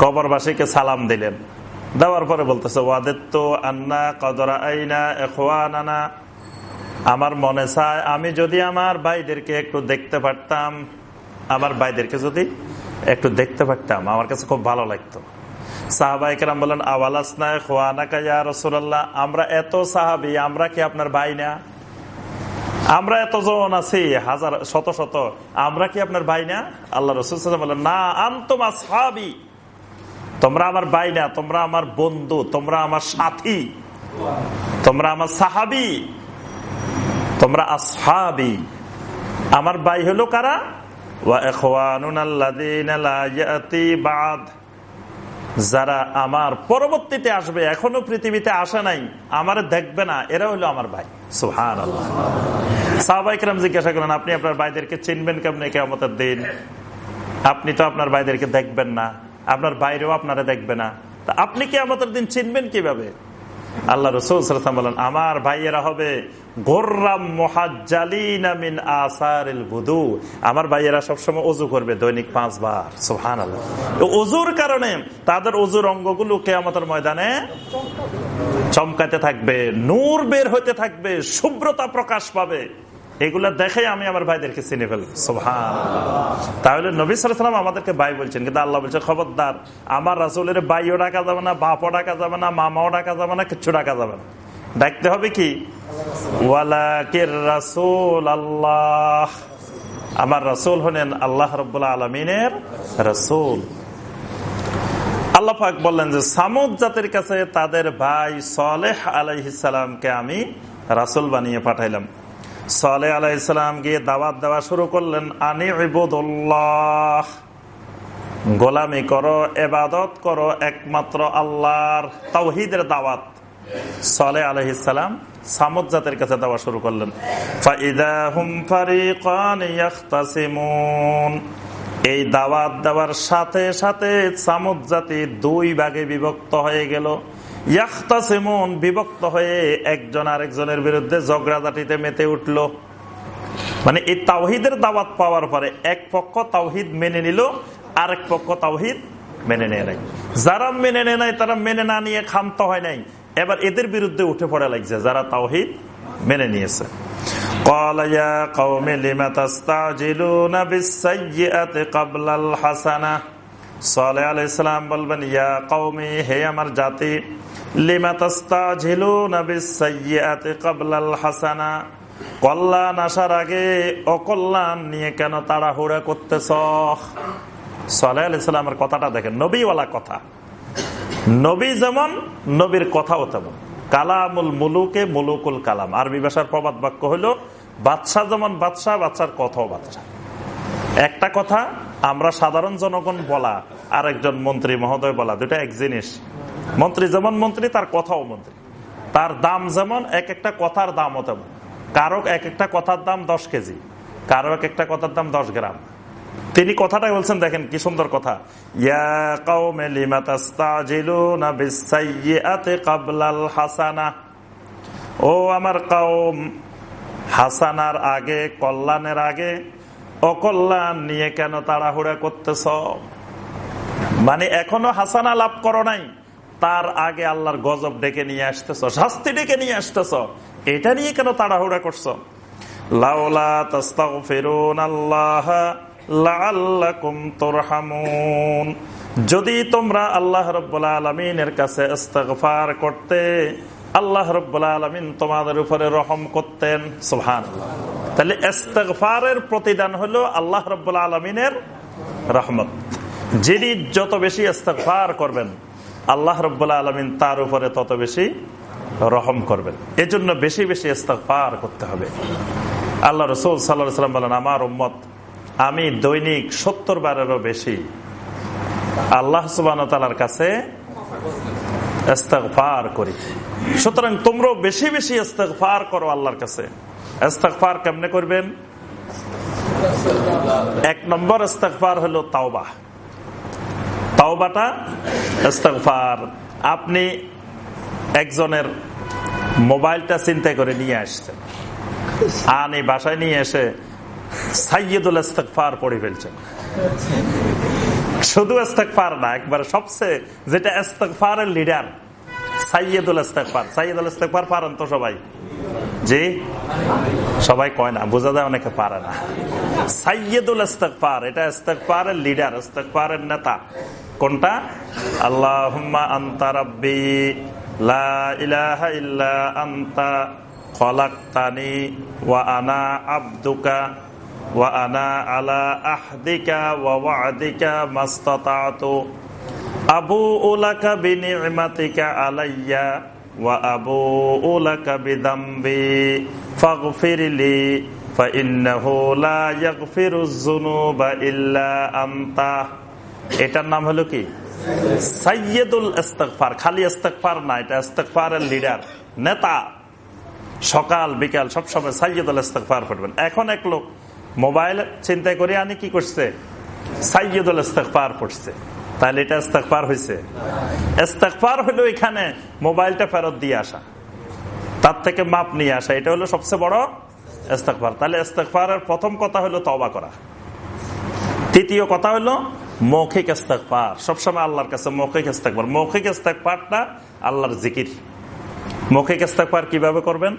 কবরবাসীকে সালাম দিলেন। দেওয়ার পরে বলতেছে, ওয়াদেত্ত আন্না কদরা আইনা এখোয়ানা আমার মনে চায়, আমি যদি আমার ভাইদেরকে একটু দেখতে পারতাম, আমার ভাইদেরকে যদি একটু দেখতে পারতাম, আমার কাছে খুব ভালো লাগতো। সাহাবাইকেরাম বলেন আওয়ালাসনা খোয়ানা কাজা রসুল্লাহ আমরা এত সাহাবি, আমরা কি আপনার ভাই না? আমরা এত জন আছি, হাজার, শত শত, আমরা কি আপনার ভাই না? আল্লাহ রসুল বলেন না, আন্তমা সাহাবি তোমরা আমার ভাই না তোমরা আমার বন্ধু, তোমরা আমার সাথী, তোমরা আমার সাহাবি, তোমরা আসহাবি। আমার ভাই হলো কারা? যারা আমার পরবর্তীতে আসবে, এখনও পৃথিবীতে আসে নাই, আমার দেখবে না, এরা হলো আমার ভাই। সুহান সাহবাইকরাম জিজ্ঞাসা করেন আপনি আপনার ভাইদেরকে চিনবেন কেমন কেমতের দিন? আপনি তো আপনার ভাইদেরকে দেখবেন না। আপনার বাইরেও আপনারা দেখবে না। তা আপনি কি আমাদের দিন চিনবেন কীভাবে? আল্লাহ রসুল বলেন, আমার ভাইয়েরা হবে আমার ভাইয়েরা সবসময় অজু করবে দৈনিক পাঁচবার অজুর কারণে তাদের অজুর ময়দানে চমকাতে থাকবে, নূর বের হইতে থাকবে, শুভ্রতা প্রকাশ পাবে। এগুলা দেখে আমি আমার ভাইদেরকে চিনে ফেল। সোহান তাহলে নবী সালাম আমাদেরকে ভাই বলছেন, কিন্তু আল্লাহ বলছে, খবরদার, আমার রাসুলের ভাইও ডাকা যাবে না, বাপও ডাকা যাবে না, মামাও ডাকা যাবে না, কিচ্ছু ডাকা যাবে না। ডাকতে হবে কি? আল্লাহ। আমার রাসুল হলেন আল্লাহ রবাহ আলমিনের রাসুল। আল্লাহাক বললেন যে, সামুদ জাতির কাছে তাদের ভাই সালেহ আলাইসালামকে আমি রাসুল বানিয়ে পাঠাইলাম। সালে আলাইসালাম গিয়ে দাওয়াত দেওয়া শুরু করলেন, আনি ইবুদুল্লাহ, গোলামি করো, এবাদত করো, একমাত্র আল্লাহর তাওহিদের দাওয়াত। সালে আলহিসাম সামদ জাতের কাছে দেওয়া শুরু করলেন এই দাওয়াত দেওয়ার সাথে সাথে সামদ জাতি দুই ভাগে বিভক্ত হয়ে গেল। ইয়াখতাসিমুন, বিভক্ত হয়ে একজন আরেকজনের বিরুদ্ধে ঝগড়াঝাটিতে মেতে উঠল। মানে এই তাওহিদের দাওয়াত পাওয়ার পরে এক পক্ষ তাওহিদ মেনে নিল, আরেক পক্ষ তাওহিদ মেনে নেয় নাই। যারা মেনে নেয় নাই, তারা মেনে না নিয়ে খামত হয় নাই। এবার এদের বিরুদ্ধে উঠে পড়ে লাগছে, যারা তাওহিদ মেনে নিয়েছে। কলয়া কৌমিলিমা তাস্তাজিলুনা কাবলাল হাসানা। সালে আলাইসালাম বলবেন, ইয়া কৌমি হে আমার জাতি হাসানা? কল্যাণ আসার আগে অকল্যাণ নিয়ে কেন তাড়াহুড়া কথাটা দেখেন, নবীওয়ালা কথা। নবী যেমন, নবীর কথাও তেমন। কালামুল মুলুকে মুলুকুল কালাম। আরবি ভাষার প্রবাদ বাক্য হইল, বাদশাহ যেমন বাদশাহ বাচ্চার কথাও বাদশাহ। একটা কথা আমরা সাধারণ জনগণ বলা আর একজন মন্ত্রী মহোদয় বলা দুটা এক জিনিস। মন্ত্রী যেমন মন্ত্রী, তার কথাও মন্ত্রী। তার দাম যেমন, এক একটা কথার দামও তেমন। কারও এক একটা কথার দাম দশ কেজি, কারও এক একটা কথার দাম দশ গ্রাম। তিনি কথাটাই বলছেন, দেখেন কি সুন্দর কথা। ও আমার কাউম হাসানার আগে, কল্যাণের আগে অকল্যাণ নিয়ে কেন তাড়াহুড়া করতেছ? মানে এখনও হাসানা লাভ করো নাই। তার আগে আল্লাহর গজব ডেকে নিয়ে আসতেছ, শাস্তি ডেকে নিয়ে আসতেছ। এটা নিয়ে কেন তাড়াহুড়া করছ? ফেরুন আল্লাহ যদি তোমরা আল্লাহ রব্বুল্লা আলমিনের কাছে করতে, আল্লাহ রব্বুল্লা আলমিন তোমাদের উপরে রহম করতেন। সোহান তাহলে ইস্তফারের প্রতিদান হলো আল্লাহ রব্বুল্লা আলমিনের রহমত। যিনি যত বেশি ইস্তফার করবেন, আল্লাহ রব্বুল্লা আলমিন তার উপরে তত বেশি রহম করবেন। এজন্য বেশি বেশি ইস্তফার করতে হবে। আল্লাহ রসুল সাল্লাহ সাল্লাম বলেন, আমার উম্মত, আমি দৈনিক সত্তর বারেরও বেশি আল্লাহ সুবাহর কাছে ইস্তেগফার করি। সুতরাং তোমরাও বেশি বেশি ইস্তেগফার করো আল্লাহর কাছে। ইস্তেগফার কেমনে করবেন? এক নম্বর ইস্তেগফার হলো তাওবা। তাওবাটা ইস্তেগফার। আপনি একজনের মোবাইলটা চিন্তা করে নিয়ে আসছেন। আনি বাসায় নিয়ে এসে সাইয়দুল ইস্তেকফার পড়ে ফেলছেন। শুধু ইস্তেকফার না, একবার সবচেয়ে যেটা ইস্তেকফারের লিডার সাইয়দুল ইস্তেকফার সাইয়দুল ইস্তেকফার পারেন তো সবাই। জি সবাই কয় না, বোঝা যায় অনেকে পারে না। সাইয়দুল ইস্তেকফার এটা ইস্তেকফারের লিডার ইস্তেকফারের নেতা। কোনটা? আল্লাহ আন্তা লা ইল্লা আন্তা ওয়া আনা আব্দুকা ওয়ানা আলা আহদিকা ওয়াদিকা মাস্তাতাতু। আবু উলাকা আলাইয়া। ওয়া আবু উলাকা বিদাম্বি ফাগফিরলি ফাইন্নাহু লা ইয়াগফিরুজ যুনুবা ইল্লা আনতা। এটার নাম হলো কি? সাইয়্যিদুল ইস্তিগফার, খালি ইস্তিগফার না, এটা ইস্তিগফারের লিডার, নেতা। সকাল, বিকাল, সবসময় সাইয়্যিদুল ইস্তিগফার পড়বেন। এখন এক লোক মোবাইল চিন্তা করে আনি কি করছে? সাইয়দুল ইস্তেকবার পড়ছে। তাহলে এটা ইস্তেকবার হয়েছে ইস্তেকবার হলো এখানে মোবাইলটা ফেরত দিয়ে আসা। তার থেকে মাপ নিয়ে আসা। এটা হলো সবচেয়ে বড় ইস্তেকবার তাহলে ইস্তেকবারের প্রথম কথা হলো তবা করা। তৃতীয় কথা হলো মৌখিক ইস্তেকবার সবসময় আল্লাহর কাছে মৌখিক ইস্তেকবার মৌখিক ইস্তেকবারটা আল্লাহর জিকির। মৌখিক ইস্তেকবার কীভাবে করবেন?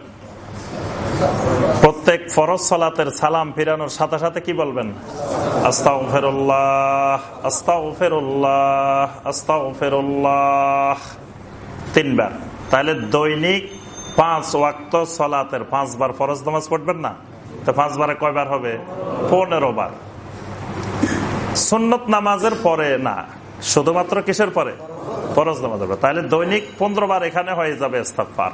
প্রত্যেক ফরজ সালাতের সালাম ফিরানোর সাথে সাথে কি বলবেন? আস্তাও ফেরুল্লাহ আস্তাও ফেরুল্লাহ আস্তাও ফেরুল্লাহ তিনবার। তাহলে দৈনিক পাঁচ ওয়াক্ত সলাতের পাঁচবার ফরজ নামাজ পড়বেন না? তো পাঁচবারে কয়বার হবে? পনেরো বার সুন্নত নামাজের পরে না, শুধুমাত্র কিসের পরে? ফরজ নামাজ তাহলে দৈনিক পনেরো বার এখানে হয়ে যাবে ইস্তাফার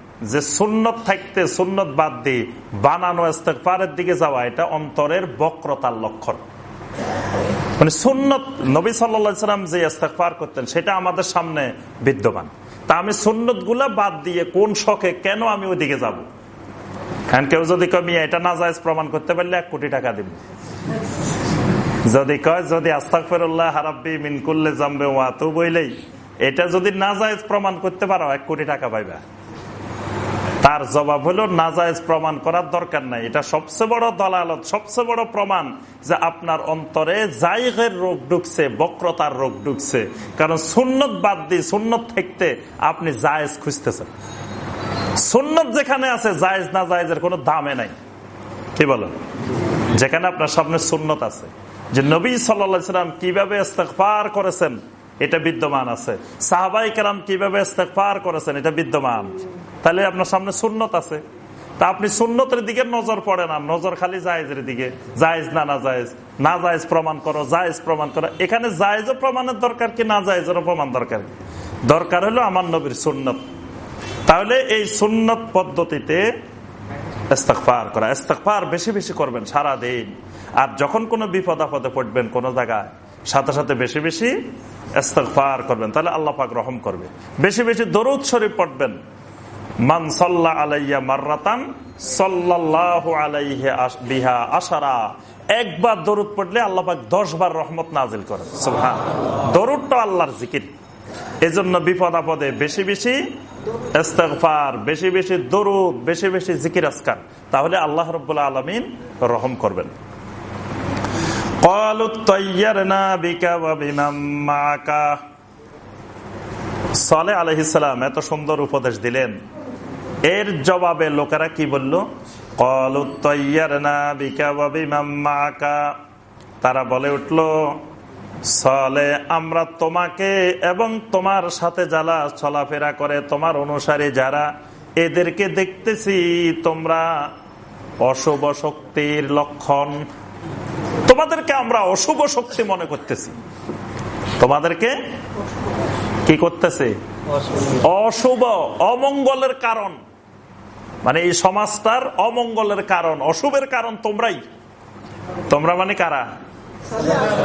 যে সুন্নত থাকতে সুন্নত বাদ দিয়ে বানানো ইস্তেকফারের দিকে যাওয়া, এটা অন্তরের বক্রতার লক্ষণ। মানে সুন্নত, নবী সাল্লাম যে ইস্তেকফার করতেন, সেটা আমাদের সামনে বিদ্যমান। তা আমি সুন্নত বাদ দিয়ে কোন শখে কেন আমি ওইদিকে যাব। কারণ কেউ যদি কমি এটা না যায় প্রমাণ করতে পারলে এক কোটি টাকা দিব। যদি কয়, যদি আস্তাক ফেরুল্লাহ হারাব্বি মিনকুল্লে জামবে ওয়াতু বইলেই এটা যদি না যায় প্রমাণ করতে পারো, এক কোটি টাকা পাইবা। তার জবাব হলো, নাজায়জ প্রমাণ করার দরকার নাই। এটা সবচেয়ে বড় দলালত, সবচেয়ে বড় প্রমাণ যে আপনার অন্তরে জায়গের রোগ ঢুকছে, বক্রতার রোগ ঢুকছে। কারণ সুন্নত বাদ দিয়ে সুন্নত থাকতে আপনি জায়েজ খুঁজতেছেন। সুন্নত যেখানে আছে, জায়েজ না জায়েজের কোনো দামে নাই। কি বলো যেখানে আপনার সামনে সুন্নত আছে। যে নবী সাল্লাম কীভাবে ইস্তেকফার করেছেন, এটা বিদ্যমান আছে। সাহাবাই কেরাম কীভাবে ইস্তেকফার করেছেন, এটা বিদ্যমান। তাহলে আপনার সামনে সুন্নত আছে। তা আপনি সুন্নতের দিকে নজর পড়ে না, নজর খালি জায়েজের দিকে। জায়েজ না না জায়েজ না জায়েজ প্রমাণ করো, জায়েজ প্রমাণ করো। এখানে জায়েজও প্রমাণের দরকার কি না জায়েজেরও প্রমাণ দরকার? দরকার হলো আমার নবীর সুন্নত। তাহলে এই সুন্নত পদ্ধতিতে ইস্তেকফার করা ইস্তেকফার বেশি বেশি করবেন সারা দিন আর যখন কোনো বিপদ আপদে পড়বেন কোন জায়গায়, সাথে সাথে বেশি বেশি ইস্তেকফার করবেন। তাহলে আল্লাহ পাক রহম করবে। বেশি বেশি দরুদ শরীফ পড়বেন। আশারা। একবার দরুদ পড়লে আল্লাহ পাক দশ বার রহমত নাজিল করেন। দরুদটা আল্লাহর জিকির। এজন্য বিপদ আপদে বেশি বেশি বেশি বেশি দরুদ, বেশি বেশি জিকির আসকার তাহলে আল্লাহ রব্বুল্লাহ আলমিন রহম করবেন। সালে আলহিসাম এত সুন্দর উপদেশ দিলেন। এর জবাবে লোকেরা কি বলল? তারা বলে উঠল সলে আমরা তোমাকে এবং তোমার সাথে যারা চলাফেরা করে তোমার অনুসারে যারা এদেরকে দেখতেছি তোমরা অশুভ শক্তির লক্ষণ। তোমাদেরকে আমরা অশুভ শক্তি মনে করতেছি। তোমাদেরকে কি করতেছে? অশুভ অমঙ্গলের কারণ। মানে এই সমাজটার অমঙ্গলের কারণ, অশুভের কারণ তোমরাই। তোমরা মানে কারা?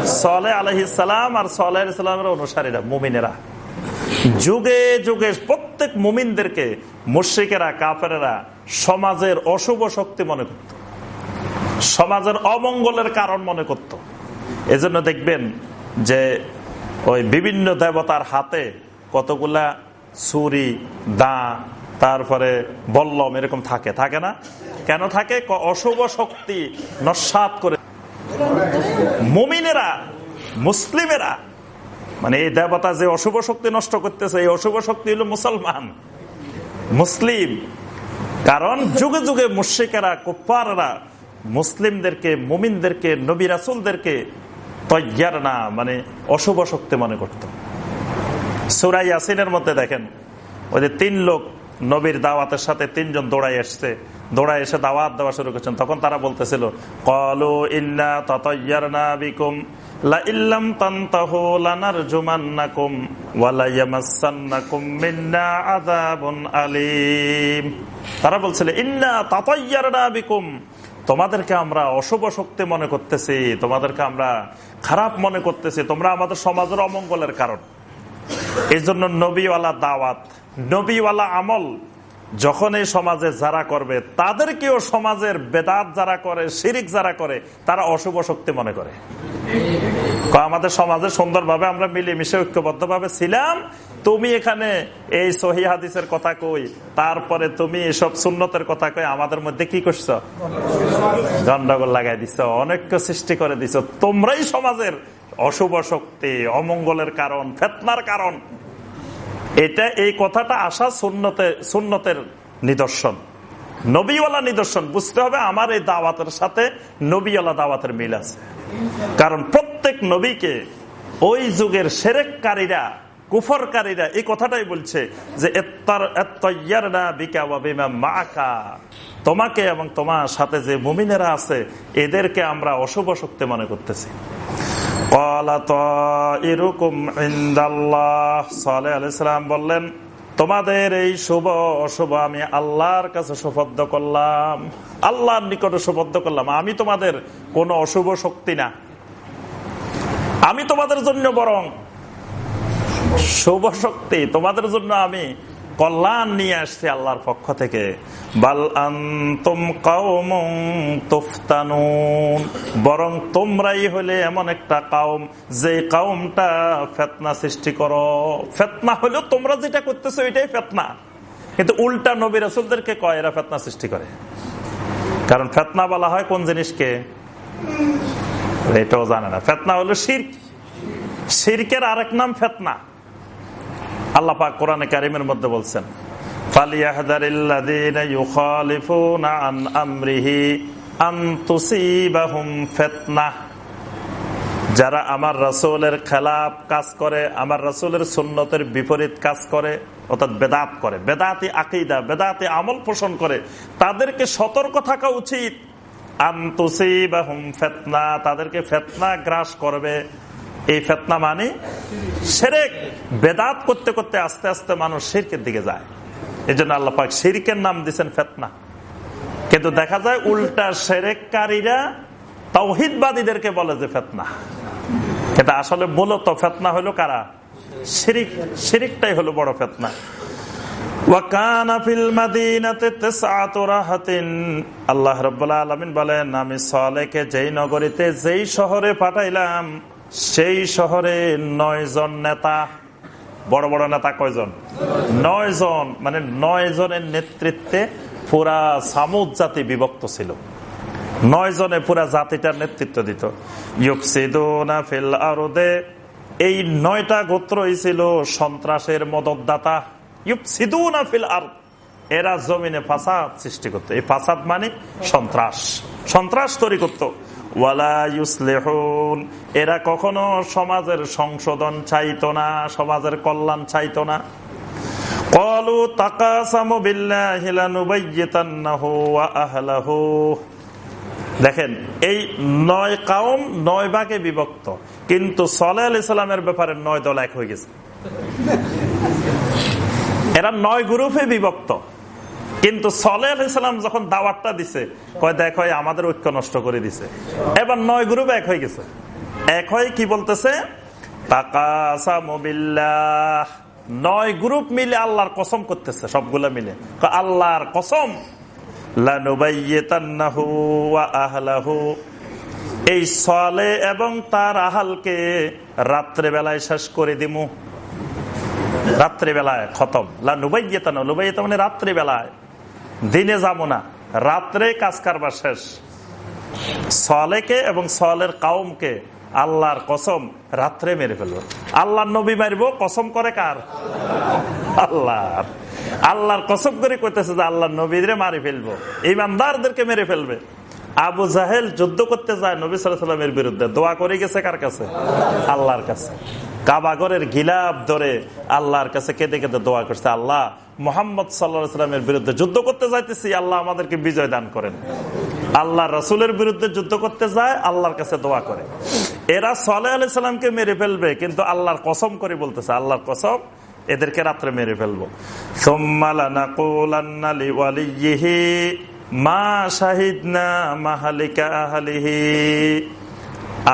সলে আলহিসাম আর সালে সালামের অনুসারীরা, মুমিনেরা। যুগে যুগে প্রত্যেক মুমিনদেরকে মুশ্রিকেরা কাপেরা সমাজের অশুভ শক্তি মনে করত। সমাজের অমঙ্গলের কারণ মনে করত। এজন্য দেখবেন যে ওই বিভিন্ন দেবতার হাতে কতগুলা ছুরি, দা তারপরে বল্লম এরকম থাকে থাকে না? কেন থাকে? অশুভ শক্তি নস্বাত করে। মুমিনেরা, মুসলিমেরা মানে এই দেবতা যে অশুভ শক্তি নষ্ট করতেছে, এই অশুভ শক্তি হলো মুসলমান, মুসলিম। কারণ যুগে যুগে মুর্শিকেরা কুপ্পাররা মুসলিমদেরকে, মুমিনদেরকে, নবী রাসুলদেরকে তৈয়ার না মানে অশুভ শক্তি মনে করত। সুরাই আসিনের মধ্যে দেখেন, ওই যে তিন লোক নবীর দাওয়াতের সাথে তিনজন দৌড়াই এসছে। দৌড়াই এসে দাওয়াত দেওয়া শুরু করছেন। তখন তারা বলতেছিল, কলু ইন্না ততয়ারনা বিকুম তারা বলছিল, ইন্না তাতাইয়ারনা তোমাদেরকে আমরা অশুভ শক্তি মনে করতেছি, তোমাদেরকে আমরা খারাপ মনে করতেছি, তোমরা আমাদের সমাজের অমঙ্গলের কারণ। এই জন্য নবীওয়ালা দাওয়াত নবীওয়ালা আমল যখন এই সমাজে যারা করবে, তাদেরকেও সমাজের বেদাত যারা করে, শিরিক যারা করে, তারা অশুভ শক্তি মনে করে। আমাদের সমাজে সুন্দরভাবে আমরা মিলেমিশে ঐক্যবদ্ধ ভাবে ছিলাম। তুমি এখানে এই সহি হাদিসের কথা কই, তারপরে তুমি এসব সুন্নতের কথা কই, আমাদের মধ্যে কি করছ? গন্ডগোল লাগাই দিছ অনেক সৃষ্টি করে দিছ। তোমরাই সমাজের অশুভ শক্তি, অমঙ্গলের কারণ, ফেতনার কারণ। এটা এই কথাটা আসা সুন্নতে, সুন্নতের নিদর্শন। নবীওয়ালা নিদর্শন। বুঝতে হবে আমার এই দাওয়াতের সাথে নবীওয়ালা দাওয়াতের মিল আছে। কারণ প্রত্যেক নবীকে ওই যুগের সেরেককারীরা, কুফরকারীরা এই কথাটাই বলছে যে তোমাকে এবং তোমার সাথে যে মুমিনেরা আছে, এদেরকে আমরা অশুভ শক্তি মনে করতেছি। বললেন, তোমাদের এই শুভ অশুভ আমি আল্লাহর কাছে সুবদ্ধ করলাম। আল্লাহর নিকটে সুবদ্ধ করলাম। আমি তোমাদের কোন অশুভ শক্তি না। আমি তোমাদের জন্য বরং শুভ শক্তি। তোমাদের জন্য আমি কল্যাণ নিয়ে আসছি আল্লাহর পক্ষ থেকে। বাল আন্তম তুফতানুন। বরং তোমরাই হলে এমন একটা কাউম যে কাউমটা ফেতনা সৃষ্টি করো। ফেতনা হলেও তোমরা যেটা করতেছো এটাই ফেতনা। কিন্তু উল্টা নবী রসুলদেরকে কয়, এরা ফেতনা সৃষ্টি করে। কারণ ফেতনা বলা হয় কোন জিনিসকে? এটাও জানে না। ফেতনা হলো শির্ক। শির্কের আরেক নাম ফেতনা। আল্লাহ পাক কোরআনে কারিমের মধ্যে বলছেন যারা আমার রসুলের খেলাপ কাজ করে, আমার রসুলের সুন্নতের বিপরীত কাজ করে, অর্থাৎ বেদাত করে, বেদাতি আকিদা, বেদাতি আমল পোষণ করে, তাদেরকে সতর্ক থাকা উচিত। ফেতনা, তাদেরকে ফেতনা গ্রাস করবে। এই ফেতনা মানে সেরেক, বেদাত করতে করতে আস্তে আস্তে মানুষ শিরকের দিকে যায়। এই জন্য আল্লাপাক শিরকের নাম দিচ্ছেন ফেতনা। কিন্তু দেখা যায় উল্টা সেরেককারীরা তৌহিদবাদীদেরকে বলে যে ফেতনা। এটা আসলে মূলত ফেতনা হলো কারা? শিরিক, শিরিকটাই হলো বড় ফেতনা। আল্লাহ রবাহ বলেন, আমি সলেকে যেই নগরীতে যেই শহরে পাঠাইলাম সেই শহরে নয় জন নেতা, বড় বড় নেতা কয়জন? নয় জন মানে নয় জনের নেতৃত্বে পুরা সামুদ জাতি বিভক্ত ছিল। নয় জনে পুরা জাতিটার নেতৃত্ব দিত। ফিল আরদে, এই নয়টা গোত্রই ছিল সন্ত্রাসের মদতদাতা। ইউপসিদুনা ফিল আর এরা জমিনে ফাসাদ সৃষ্টি করতো। এই ফাসাদ মানে সন্ত্রাস। সন্ত্রাস তৈরি করতো। এরা কখনো সমাজের সংশোধন চাইত না, সমাজের কল্যাণ চাইত না। কলু দেখেন, এই নয় কাউম নয় ভাগে বিভক্ত, কিন্তু সলে আলি সাল্লামের ব্যাপারে নয় দল এক হয়ে গেছে। এরা নয় গ্রুপে বিভক্ত। কিন্তু সলে আলাইসাল্লাম যখন দাওয়াতটা দিছে, কয়, দেখো আমাদের ঐক্য নষ্ট করে দিছে। এবার নয় গ্রুপ এক হয়ে গেছে। এক হয়ে কি বলতেছে? নয় গ্রুপ মিলে আল্লাহর কসম করতেছে, সবগুলা মিলে। আল্লাহর কসম। এই সলে এবং তার আহালকে রাত্রে বেলায় শেষ করে দিমু। রাত্রে বেলায় খতম। লুবাইয়েতানো লুবাইয়েতা মানে রাত্রে বেলায় দিনে যাব না রাত্রে কাজ কারবার শেষ। সলেকে এবং সলের কাউমকে আল্লাহর কসম রাত্রে মেরে ফেলব। আল্লাহর নবী মারব, কসম করে কার? আল্লাহ আল্লাহর কসম করে করতেছে যে আল্লাহর নবীরে মারি ফেলব। ইমানদারদেরকে মেরে ফেলবে। আবু জাহেল যুদ্ধ করতে যায় নবী সাল্লামের বিরুদ্ধে। দোয়া করে গেছে কার কাছে? আল্লাহর কাছে। কাবাগরের গিলাপ ধরে আল্লাহর কাছে কেঁদে কেঁদে দোয়া করছে, আল্লাহ, মোহাম্মদ সাল্লাহামের বিরুদ্ধে যুদ্ধ করতে যাইতেছি, আল্লাহ আমাদেরকে বিজয় দান করেন। আল্লাহ রসুলের বিরুদ্ধে যুদ্ধ করতে যায়, আল্লাহর কাছে দোয়া করে। এরা সালে আলি সাল্লামকে মেরে ফেলবে, কিন্তু আল্লাহর কসম করে বলতেছে, আল্লাহর কসম, এদেরকে রাত্রে মেরে ফেলব। মা না মাহালিকা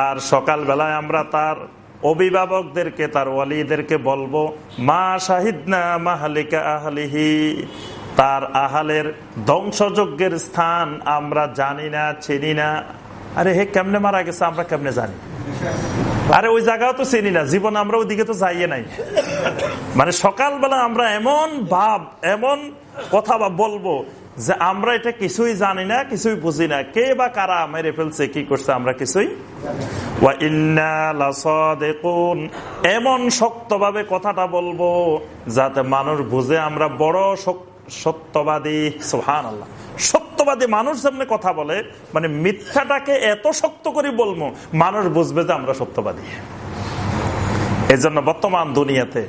আর সকাল বেলায় আমরা তার অভিভাবকদেরকে, তার ওয়ালিদেরকে বলব, মা শাহিদ না মাহালিকা আহলিহি। তার আহালের ধ্বংসযজ্ঞের স্থান আমরা জানি না, চিনি না। আরে, হে কেমনে মারা গেছে, আমরা কেমনে জানি? আরে, ওই জায়গাও তো চিনি না, জীবন আমরা ওইদিকে তো যাইয়ে নাই। মানে সকালবেলা আমরা এমন ভাব, এমন কথা বা বলব যে আমরা এটা কিছুই জানি না, কিছুই বুঝি না। কে বা কারা মেরে ফেলছে, কি করছে আমরা কিছুই এমন শক্তভাবে কথাটা বলব যাতে মানুষ বুঝে আমরা বড় সত্যবাদী সোহান আল্লাহ সত্যবাদী মানুষ যেমনি কথা বলে মানে মিথ্যাটাকে এত শক্ত করে বলব, মানুষ বুঝবে যে আমরা সত্যবাদী। এজন্য বর্তমান দুনিয়াতে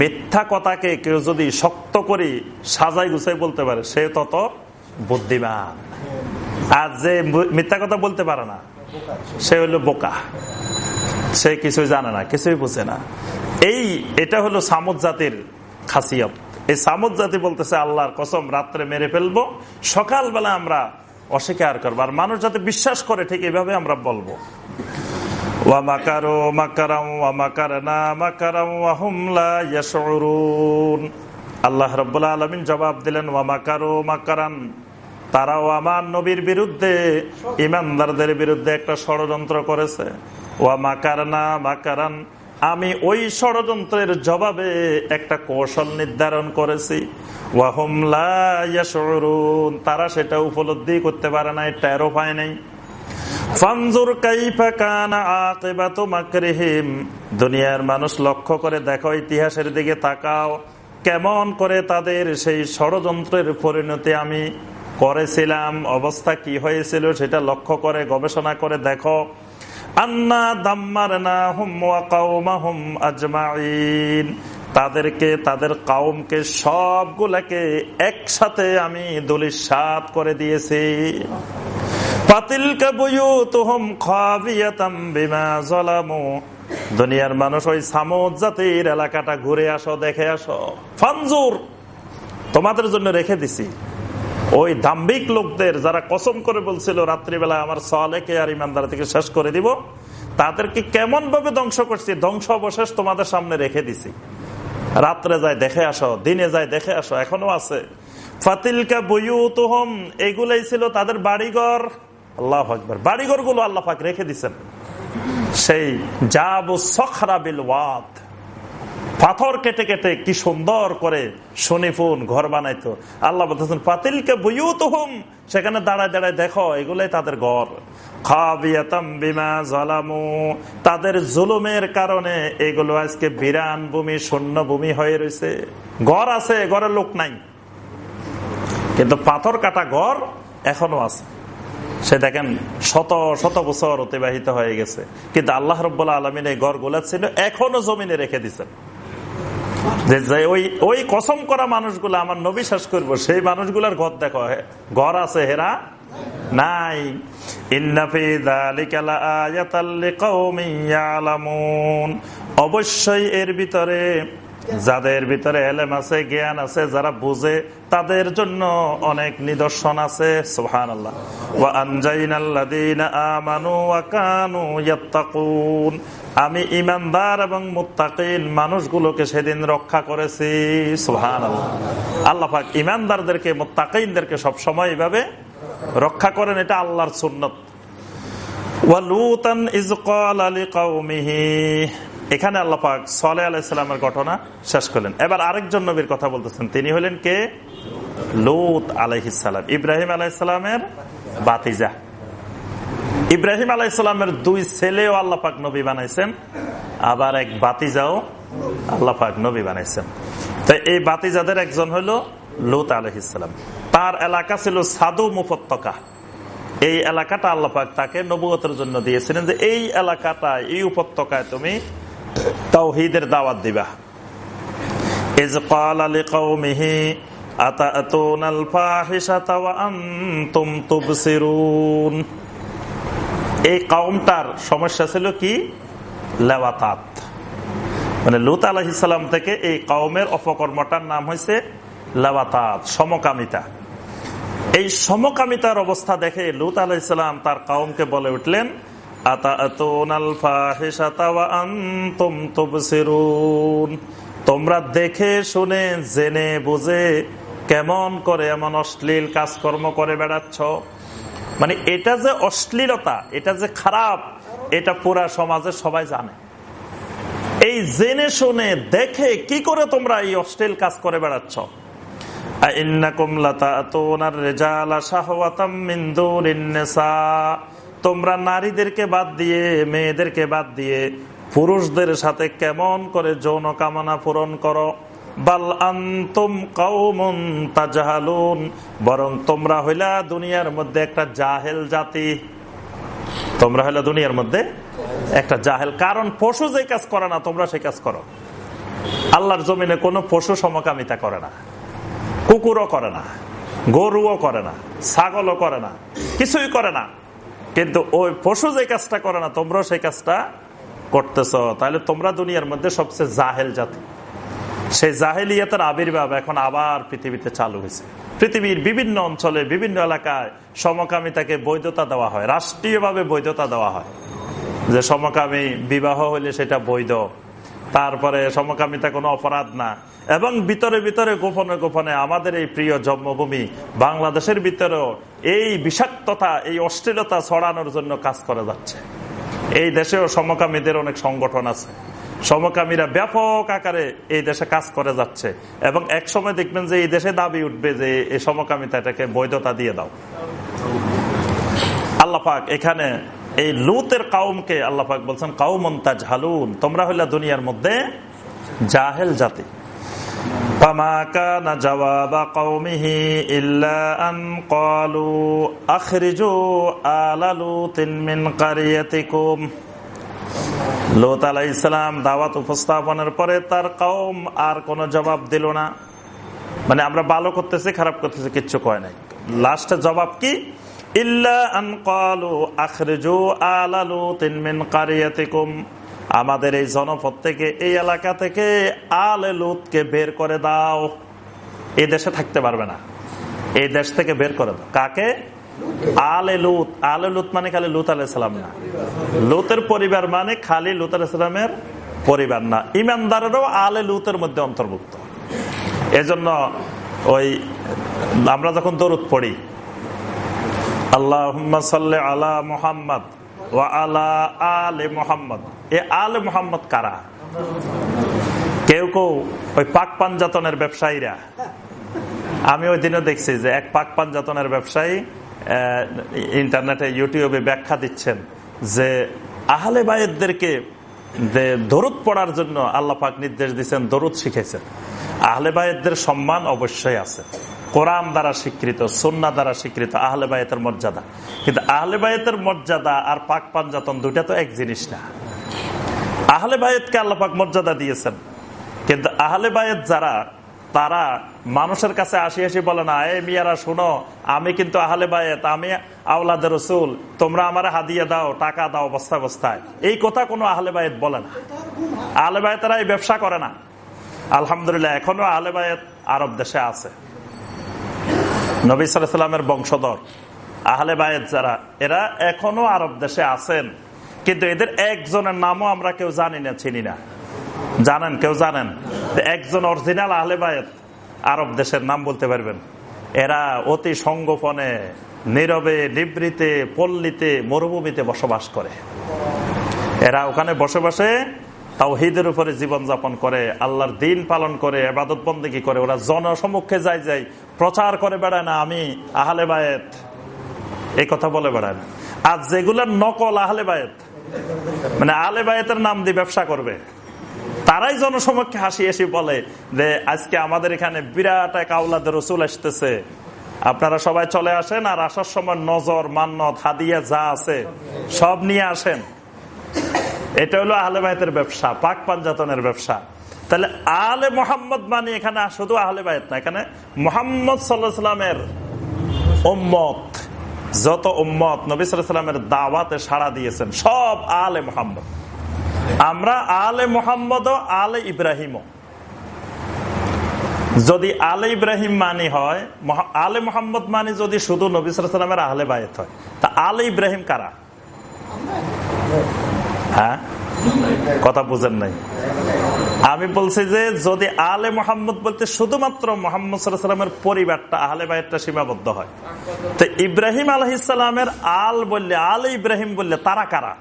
মিথ্যা কথাকে কেউ যদি শক্ত করে সাজাই গুছাই বলতে পারে, সে তত বুদ্ধিমান। আর যে মিথ্যা কথা বলতে পারে না, সে হলো বোকা। সে কিছুই জানে না, কিছুই বুঝে না। এই, এটা হলো সামুদ জাতির খাসিয়ত। এই সামুদ জাতি বলতেছে, আল্লাহর কসম, রাত্রে মেরে ফেলব, সকালবেলা আমরা অস্বীকার করব। আর মানুষ যাতে বিশ্বাস করে, ঠিক এইভাবে আমরা বলব। আল্লাহ রবাহ আলমিন জবাব দিলেন ওয়ামাকারো মাকারান। তারাও আমার নবীর বিরুদ্ধে, ইমানদারদের বিরুদ্ধে একটা ষড়যন্ত্র করেছে। ওয়া মাকারানা আমি ওই ষড়যন্ত্রের জবাবে একটা কৌশল নির্ধারণ করেছি। তারা সেটা উপলব্ধি করতে পারে না টেরো পায় নাই। ফানজুর দুনিয়ার মানুষ লক্ষ্য করে দেখো, ইতিহাসের দিকে তাকাও। কেমন করে তাদের সেই ষড়যন্ত্রের পরিণতি আমি করেছিলাম, অবস্থা কি হয়েছিল সেটা লক্ষ্য করে, গবেষণা করে দেখো। আন্না না হুম তাদেরকে, তাদের কাউমকে সবগুলাকে একসাথে আমি দলিস করে দিয়েছি। দুনিয়ার মানুষ ওই সামুদ জাতির এলাকাটা ঘুরে আসো, দেখে আসো। ফানজুর, তোমাদের জন্য রেখে দিছি। ওই দাম্বিক লোকদের যারা কসম করে বলছিল রাত্রিবেলা আমার সলেকে আর ইমানদার থেকে শেষ করে দিব, তাদেরকে কেমন ভাবে ধ্বংস করছি? ধ্বংস অবশেষ তোমাদের সামনে রেখে দিছি। রাত্রে যায় দেখে আসো, দিনে যায় দেখে আসো, এখনও আছে। ফাতিলকা বইউতহম এগুলাই ছিল তাদের বাড়িঘর। আল্লাহ আকবর। বাড়িঘরগুলো আল্লাহ পাক রেখে দিচ্ছেন সেই জাবু সখরা বিল ওয়াত পাথর কেটে কেটে কি সুন্দর করে শনিফুন ঘর বানাইতো। আল্লাহ বলতেছেন পাতিলকে বইউত হুম সেখানে দাঁড়ায় দাঁড়ায় দেখো, এগুলাই তাদের ঘর। তাদের জুলুমের কারণে এগুলো আজকে বিরান ভূমি, শূন্য ভূমি হয়ে রয়েছে। ঘর আছে, ঘরের লোক নাই। কিন্তু পাথর কাটা ঘর এখনও আছে। সে দেখেন, শত শত বছর অতিবাহিত হয়ে গেছে। কিন্তু আল্লাহ রব্বুল্লাহ আলমিন এই গড় গোলা ছিল এখনও জমিনে রেখে দিচ্ছেন ওই ওই কসম করা মানুষগুলো আমার নবী শেষ করব, সেই মানুষগুলার ঘর দেখো ঘর আছে হেরা নাই। অবশ্যই এর ভিতরে যাদের ভিতরে এলেম আছে, জ্ঞান আছে, যারা বুঝে, তাদের জন্য অনেক নিদর্শন আছে। সোহান আল্লাহ আমি ইমানদার এবং মুত্তাকিন মানুষগুলোকে সেদিন রক্ষা করেছি। সোহান আল্লাহ আল্লাহ পাক ইমানদারদেরকে, মুত্তাকিনদেরকে সবসময় এইভাবে রক্ষা করেন, এটা আল্লাহর সুন্নত। ওয়ালুতান ইজকাল আলী কৌমিহি এখানে আল্লাপাক সালে আলাইসালামের ঘটনা শেষ করলেন। এবার আরেকজন নবীর কথা বলতেছেন, তিনি হলেন কে? লুত আলাইহিসালাম ইব্রাহিম আলাইসালামের বাতিজা ইব্রাহিম আলাইসালামের দুই ছেলেও আল্লাপাক নবী বানাইছেন, আবার এক বাতিজাও আল্লাপাক নবী বানাইছেন। তাই এই বাতিজাদের একজন হইল লুত আলহিসাম তার এলাকা ছিল সাধু মুফত্তকা। এই এলাকাটা আল্লাপাক তাকে নবুগতের জন্য দিয়েছিলেন যে এই এলাকাটা এই উপত্যকায় তুমি তাওহিদের দাওয়াত দিবা ইজ قال لقومه أتأتون الفاحشة وأنتم تبصرون এই কাউমটার সমস্যা ছিল কি লেওয়াতাত মানে লুত আলহিসাম থেকে এই কাউমের অপকর্মটার নাম হয়েছে লেওয়াতাত সমকামিতা এই সমকামিতার অবস্থা দেখে লুত আলাইসালাম তার কাউমকে বলে উঠলেন তোমরা দেখে, শুনে, জেনে, বুঝে কেমন করে এমন অশ্লীল কাজকর্ম করে বেড়াচ্ছ? মানে এটা যে অশ্লীলতা, এটা যে খারাপ, এটা পুরা সমাজে সবাই জানে। এই জেনে, শুনে, দেখে কি করে তোমরা এই অশ্লীল কাজ করে বেড়াচ্ছ? তোমরা নারীদেরকে বাদ দিয়ে, মেয়েদেরকে বাদ দিয়ে, পুরুষদের সাথে কেমন করে যৌন কামনা পূরণ করো? বাল আন্তম কাউমন তাজাহালুন, বরং তোমরা হইলা দুনিয়ার মধ্যে একটা জাহেল জাতি। তোমরা হইলা দুনিয়ার মধ্যে একটা জাহেল। কারণ পশু যে কাজ করে না, তোমরা সেই কাজ করো। আল্লাহর জমিনে কোনো পশু সমকামিতা করে না, কুকুরও করে না, গরুও করে না, ছাগলও করে না, কিছুই করে না। কিন্তু ওই পশু যে কাজটা করে না, তোমরাও সেই কাজটা করতেছ। তাহলে তোমরা দুনিয়ার মধ্যে সবচেয়ে জাহেল জাতি। সেই জাহেলিয়াতের আবির্ভাব এখন আবার পৃথিবীতে চালু হয়েছে। পৃথিবীর বিভিন্ন অঞ্চলে, বিভিন্ন এলাকায় সমকামিতাকে বৈধতা দেওয়া হয়, রাষ্ট্রীয়ভাবে বৈধতা দেওয়া হয়। যে সমকামী বিবাহ হইলে সেটা বৈধ, তারপরে সমকামিতা কোনো অপরাধ না। এবং ভিতরে ভিতরে, গোপনে গোপনে আমাদের এই প্রিয় জন্মভূমি বাংলাদেশের ভিতরেও এই বিষাক্ততা, এই অশ্লীলতা ছড়ানোর জন্য কাজ করে যাচ্ছে। এই দেশেও সমকামীদের অনেক সংগঠন আছে। সমকামীরা ব্যাপক আকারে এই দেশে কাজ করে যাচ্ছে এবং এক সময় দেখবেন যে এই দেশে দাবি উঠবে যে এই সমকামিতা এটাকে বৈধতা দিয়ে দাও। আল্লাপাক এখানে এই লুতের কাউমকে আল্লাপাক বলছেন, কাউমন তাজ হালুন তোমরা হইলা দুনিয়ার মধ্যে জাহেল জাতি। فما كان جواب قومه إلا أن قالوا أخرجوا آل لوط من قريتكم লোত আলাই ইসলাম দাওয়াত উপস্থাপনের পরে তার কৌম আর কোন জবাব দিল না মানে আমরা ভালো করতেছি খারাপ করতেছি কিচ্ছু কয় নাই লাস্টে জবাব কি ইল্লা আন কালু আখরিজু আলালু তিন মিন কারিয়াতিকুম আমাদের এই জনপদ থেকে, এই এলাকা থেকে আলে লুতকে বের করে দাও। এই দেশে থাকতে পারবে না। এই দেশ থেকে বের করে দাও। কাকে? আলে লুত। আলে লুত মানে খালি লুত আলাইসালাম না। লুতের পরিবার মানে খালি লুত আলাইসালামের পরিবার না। ইমানদারেরও আলে লুতের মধ্যে অন্তর্ভুক্ত। এজন্য ওই আমরা যখন দরুদ পড়ি আল্লাহ আলা মোহাম্মদ ও আলা আলে মোহাম্মদ। এ আলে মোহাম্মদ কারা? কেউ কেউ ওই পাক পাঞ্জাতনের ব্যবসায়ীরা। আমি ওই দিনও দেখছি যে এক পাক পাঞ্জাতনের ব্যবসায়ী ইন্টারনেটে, ইউটিউবে ব্যাখ্যা দিচ্ছেন যে আহলে বায়েদদেরকে দরুদ পড়ার জন্য আল্লাহ পাক নির্দেশ দিচ্ছেন দরুদ শিখেছেন। আহলে বায়েদদের সম্মান অবশ্যই আছে। কোরআন দ্বারা স্বীকৃত সন্না দ্বারা স্বীকৃত আহলে বায়েতের মর্যাদা। কিন্তু আহলে বায়েতের মর্যাদা আর পাক পাঞ্জাতন দুইটা তো এক জিনিস না। আহলে বায়েতকে আল্লাপাক মর্যাদা দিয়েছেন। কিন্তু আহলে বায়েত যারা, তারা মানুষের কাছে আসি আসি বলে না, এ মিয়ারা, শুনো, আমি কিন্তু আহলে বায়েত আমি আওলাদের রসুল, তোমরা আমার হাদিয়ে দাও, টাকা দাও অবস্থা অবস্থায় এই কথা কোনো আহলে বায়েত বলে না। আহলে বায়েতেরা এই ব্যবসা করে না। আলহামদুলিল্লাহ, এখনও আহলে বায়েত আরব দেশে আছে। নবী সালামের বংশধর। আহলে বায়েত যারা, এরা এখনও আরব দেশে আছেন। কিন্তু এদের একজনের নামও আমরা কেউ জানি না, চিনি না। জানেন, কেউ জানেন? একজন অরিজিনাল আহলে বায়েত আরব দেশের নাম বলতে পারবেন। এরা অতি সংগোপনে, নীরবে, নিবৃতে, পল্লীতে, মরুভূমিতে বসবাস করে। এরা ওখানে বসে বসে তাও হিদের উপরে জীবনযাপন করে, আল্লাহর দিন পালন করে আবাদত বন্দিগি করে। ওরা জনসমুখে যায় যায় প্রচার করে বেড়ায় না, আমি আহলে বায়েত এই কথা বলে বেড়ায় না। আর যেগুলোর নকল আহলে বায়েত মানে আহলে বায়েতের নাম দিয়ে ব্যবসা করবে। তারাই জনসমক্ষে হাসি হাসি বলে যে, আজকে আমাদের এখানে বিরাট এক আউলাদের রসুল আসতেছে। আপনারা সবাই চলে আসেন আর আসার সময় নজর, মান্নত, হাদিয়া যা আছে সব নিয়ে আসেন। এটা হলো আহলে বায়তের ব্যবসা, পাক পাঞ্জাতনের ব্যবসা। তাহলে আলে মোহাম্মদ মানে এখানে শুধু আহলে বায়ত না, এখানে মোহাম্মদ সাল্লামের ওম্মত যত উম্মত নবী সাল্লামের দাওয়াতে সাড়া দিয়েছেন, সব আলে মোহাম্মদ। আমরা আলে মোহাম্মদ আলে ইব্রাহিম যদি আলে ইব্রাহিম মানি হয় আলে মোহাম্মদ মানি যদি শুধু নবী সালামের আহলে বায়ত হয়, তা আলে ইব্রাহিম কারা? হ্যাঁ? কথা বুঝেন নাই? আমি বলছি যে, যদি আলে মোহাম্মদ বলতে শুধুমাত্র মোহাম্মদ সাল্লামের পরিবারটা, আহলে বাইরটা সীমাবদ্ধ হয়। তো ইব্রাহিম আলহিসামের আল বললে, আল ইব্রাহিম বললে তারা কারা?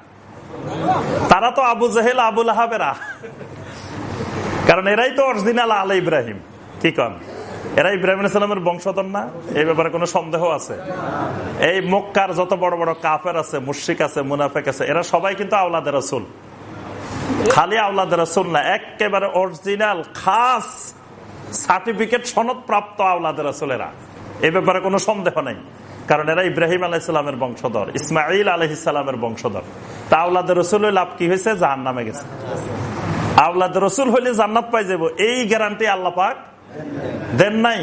তারা তো আবু জাহেল আবুল আহাবেরা কারণ এরাই তো অরিজিনাল আল ইব্রাহিম। কি কন? এরা ইব্রাহিম সালামের বংশধর না? এই ব্যাপারে কোনো সন্দেহ আছে? এই মক্কার যত বড় বড় কাফের আছে মুশিক আছে, মুনাফেক আছে, এরা সবাই কিন্তু আওলাদের রসুল। খালি আওলাদের রসুল না একেবারে অরিজিনাল খাস সার্টিফিকেট সনদ প্রাপ্ত আওলাদের রসুলেরা। এ ব্যাপারে কোনো সন্দেহ নেই, কারণ এরা ইব্রাহিম আলাইসালামের বংশধর ইসমাইল আলহিসামের বংশধর। তা আওলাদের রসুল লাভ কি হয়েছে? জাহান নামে গেছে। আওলাদ রসুল হইলে জান্নাত পাই যাব, এই গ্যারান্টি আল্লাহ পাক দেন নাই।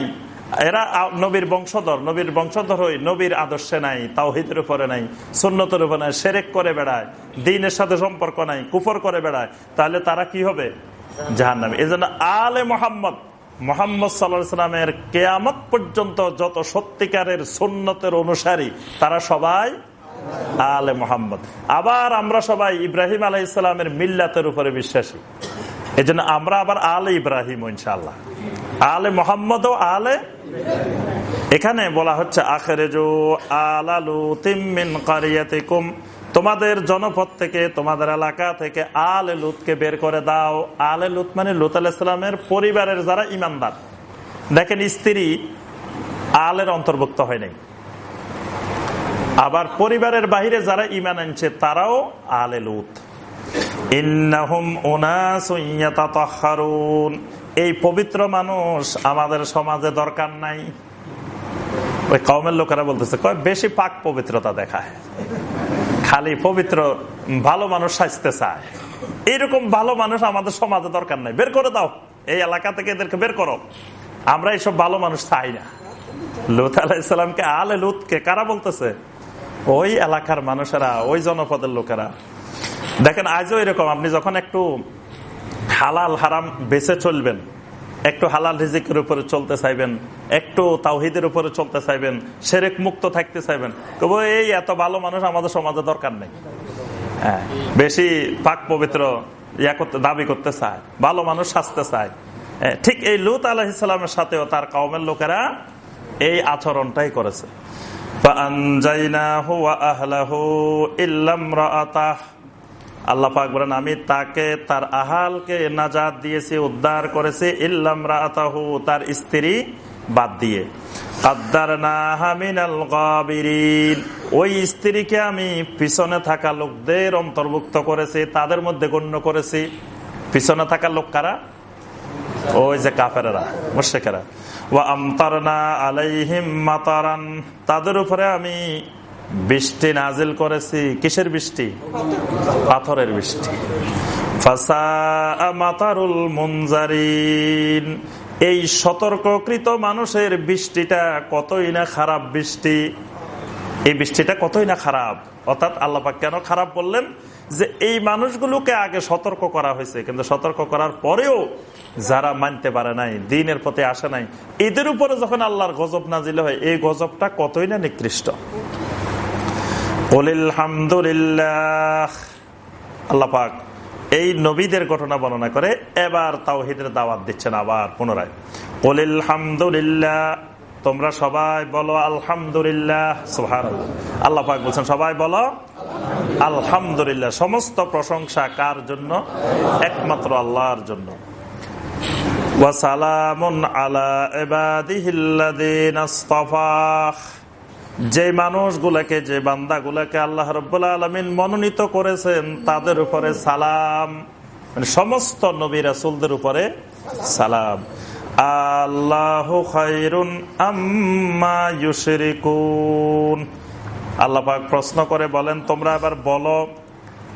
এরা নবীর বংশধর। নবীর বংশধর হই নবীর আদর্শে নাই, তাওহিদের উপরে নাই, সুন্নতের উপরে নাই, সেরেক করে বেড়ায়, দিনের সাথে সম্পর্ক নাই, কুফর করে বেড়ায়। তাহলে তারা কি হবে? জাহান নামে এই জন্য আলে মোহাম্মদ মোহাম্মদ সাল্লামের কেয়ামত পর্যন্ত যত সত্যিকারের সুন্নতের অনুসারী, তারা সবাই আলে মোহাম্মদ। আবার আমরা সবাই ইব্রাহিম আলাহ ইসলামের মিল্লাতের উপরে বিশ্বাসী। এই আমরা আবার আলে ইব্রাহিম ইনশাল্লাহ আলে মোহাম্মদ ও আলে এখানে বলা হচ্ছে আখেরে আলালু তিমিন তোমাদের জনপদ থেকে, তোমাদের এলাকা থেকে আলে লুতকে বের করে দাও। আলে লুত মানে লুত আলাইসালামের পরিবারের যারা ইমানদার। দেখেন, স্ত্রী আলের অন্তর্ভুক্ত হয় নাই। আবার পরিবারের বাহিরে যারা ইমান আনছে, তারাও আলে লুত। এই পবিত্র মানুষ আমাদের সমাজে দরকার নাই। ওই কমের লোকেরা বলতেছে বেশি পাক পবিত্রতা দেখায়। খালি পবিত্র, ভালো মানুষ সাজতে চায়। এইরকম ভালো মানুষ আমাদের সমাজে দরকার নাই। বের করে দাও। এই এলাকা থেকে এদেরকে বের করো। আমরা এইসব ভালো মানুষ চাই না। লুত আলাহিসামকে আলে লুতকে কারা বলতেছে? ওই এলাকার মানুষেরা, ওই জনপদের লোকেরা। দেখেন, আজও এরকম। আপনি যখন একটু হালাল হারাম বেছে চলবেন। একটু হালাল রিজিকের উপরে চলতে চাইবেন, একটু তাওহিদের উপরে চলতে চাইবেন, সেরেক মুক্ত থাকতে চাইবেন। তবু এই এত ভালো মানুষ আমাদের সমাজে দরকার নেই। হ্যাঁ বেশি পাক পবিত্র ইয়া করতে, দাবি করতে চায়, ভালো মানুষ সাজতে চায়। ঠিক এই লুত আলহিসামের সাথেও তার কমের লোকেরা এই আচরণটাই করেছে। আল্লাহ পাক আমি তাকে, তার আহালকে নাজাদ দিয়েছি, উদ্ধার করেছি ইল্লাম রাতাহু তার স্ত্রী বাদ দিয়ে। ওই স্ত্রীকে আমি পিছনে থাকা লোকদের অন্তর্ভুক্ত করেছি, তাদের মধ্যে গণ্য করেছি। পিছনে থাকা লোক কারা? ওই যে কাফেরা মুর্শেকেরা ও আমতারনা আলাইহিম মাতারান, তাদের উপরে আমি বৃষ্টি নাজিল করেছি। কিসের বৃষ্টি? পাথরের বৃষ্টি। মাতারুল মুনজারিন। এই সতর্ককৃত মানুষের বৃষ্টিটা কতই না খারাপ বৃষ্টি? এই বৃষ্টিটা কতই না খারাপ? অর্থাৎ আল্লাপাক কেন খারাপ বললেন? যে এই মানুষগুলোকে আগে সতর্ক করা হয়েছে। কিন্তু সতর্ক করার পরেও যারা মানতে পারে নাই, দিনের প্রতি আসে নাই, এদের উপরে যখন আল্লাহর গজব নাজিল হয়, এই গজবটা কতই না নিকৃষ্ট? আল্লাপাক এই নবীদের ঘটনা বর্ণনা করে এবার তাওহিদের দাওয়াত দিচ্ছেন আবার পুনরায়। কলিল হামদুলিল্লাহ তোমরা সবাই বলো আলহামদুলিল্লাহ আল্লাহ পাক বলছেন, সবাই বলো আলহামদুলিল্লাহ। সমস্ত প্রশংসা কার জন্য? একমাত্র আল্লাহর জন্য। ওয়াসালামুন আলা এবাদিহিল্লাদিন যে মানুষগুলাকে, যে বান্দাগুলাকে আল্লাহ রব্বুল্লা আলমিন মনোনীত করেছেন, তাদের উপরে সালাম। মানে সমস্ত নবী রাসুলদের উপরে সালাম। আল্লাহ আম্মা আল্লাহ পাক প্রশ্ন করে বলেন, তোমরা এবার বলো,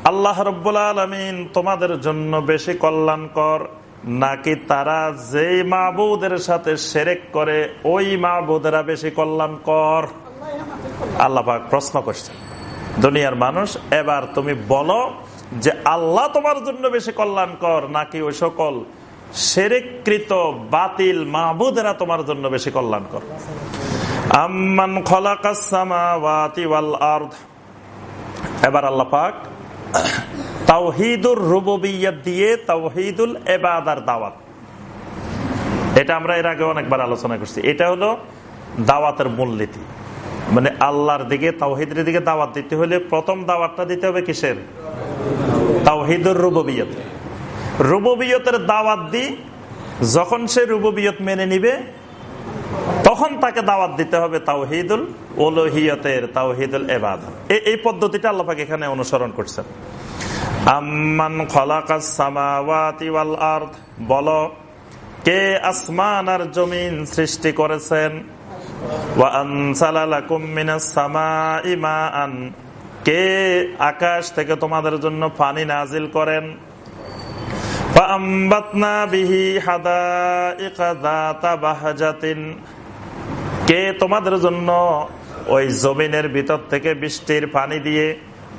আল্লাহ রব্বুল আলমিন তোমাদের জন্য বেশি কল্যাণকর নাকি তারা যেই মাহবুদের সাথে সেরেক করে, ওই মাহবুদেরা বেশি কল্যাণকর? আল্লাপাক প্রশ্ন করছেন দুনিয়ার মানুষ, এবার তুমি বলো যে আল্লাহ তোমার জন্য বেশি কল্যাণকর নাকি ওই সকল সেরেকৃত বাতিল মাহবুদেরা তোমার জন্য বেশি কল্যাণকর? আম্মান এবার আল্লাহ পাক তাওহিদুর রুবিয়াত দিয়ে তাওহিদুল এবাদার দাওয়াত। এটা আমরা এর আগে অনেকবার আলোচনা করছি। এটা হলো দাওয়াতের মূলনীতি। মানে আল্লাহর দিকে, তাওহিদের দিকে দাওয়াত দিতে হলে প্রথম দাওয়াতটা দিতে হবে কিসের? তাওহিদুর রুববিয়ত। রুববিয়তের দাওয়াত দি যখন সে রুববিয়ত মেনে নিবে, তখন তাকে দাওয়াত দিতে হবে তাওহিদুল ওলহিয়তের তাওহিদুল এবাদ এই পদ্ধতিটা আল্লাপাক এখানে অনুসরণ করছেন। আম্মান বল, কে আসমান আর জমিন সৃষ্টি করেছেন? কে আকাশ থেকে তোমাদের জন্য পানি নাজিল করেন? কে তোমাদের জন্য ওই জমিনের ভিতর থেকে বৃষ্টির পানি দিয়ে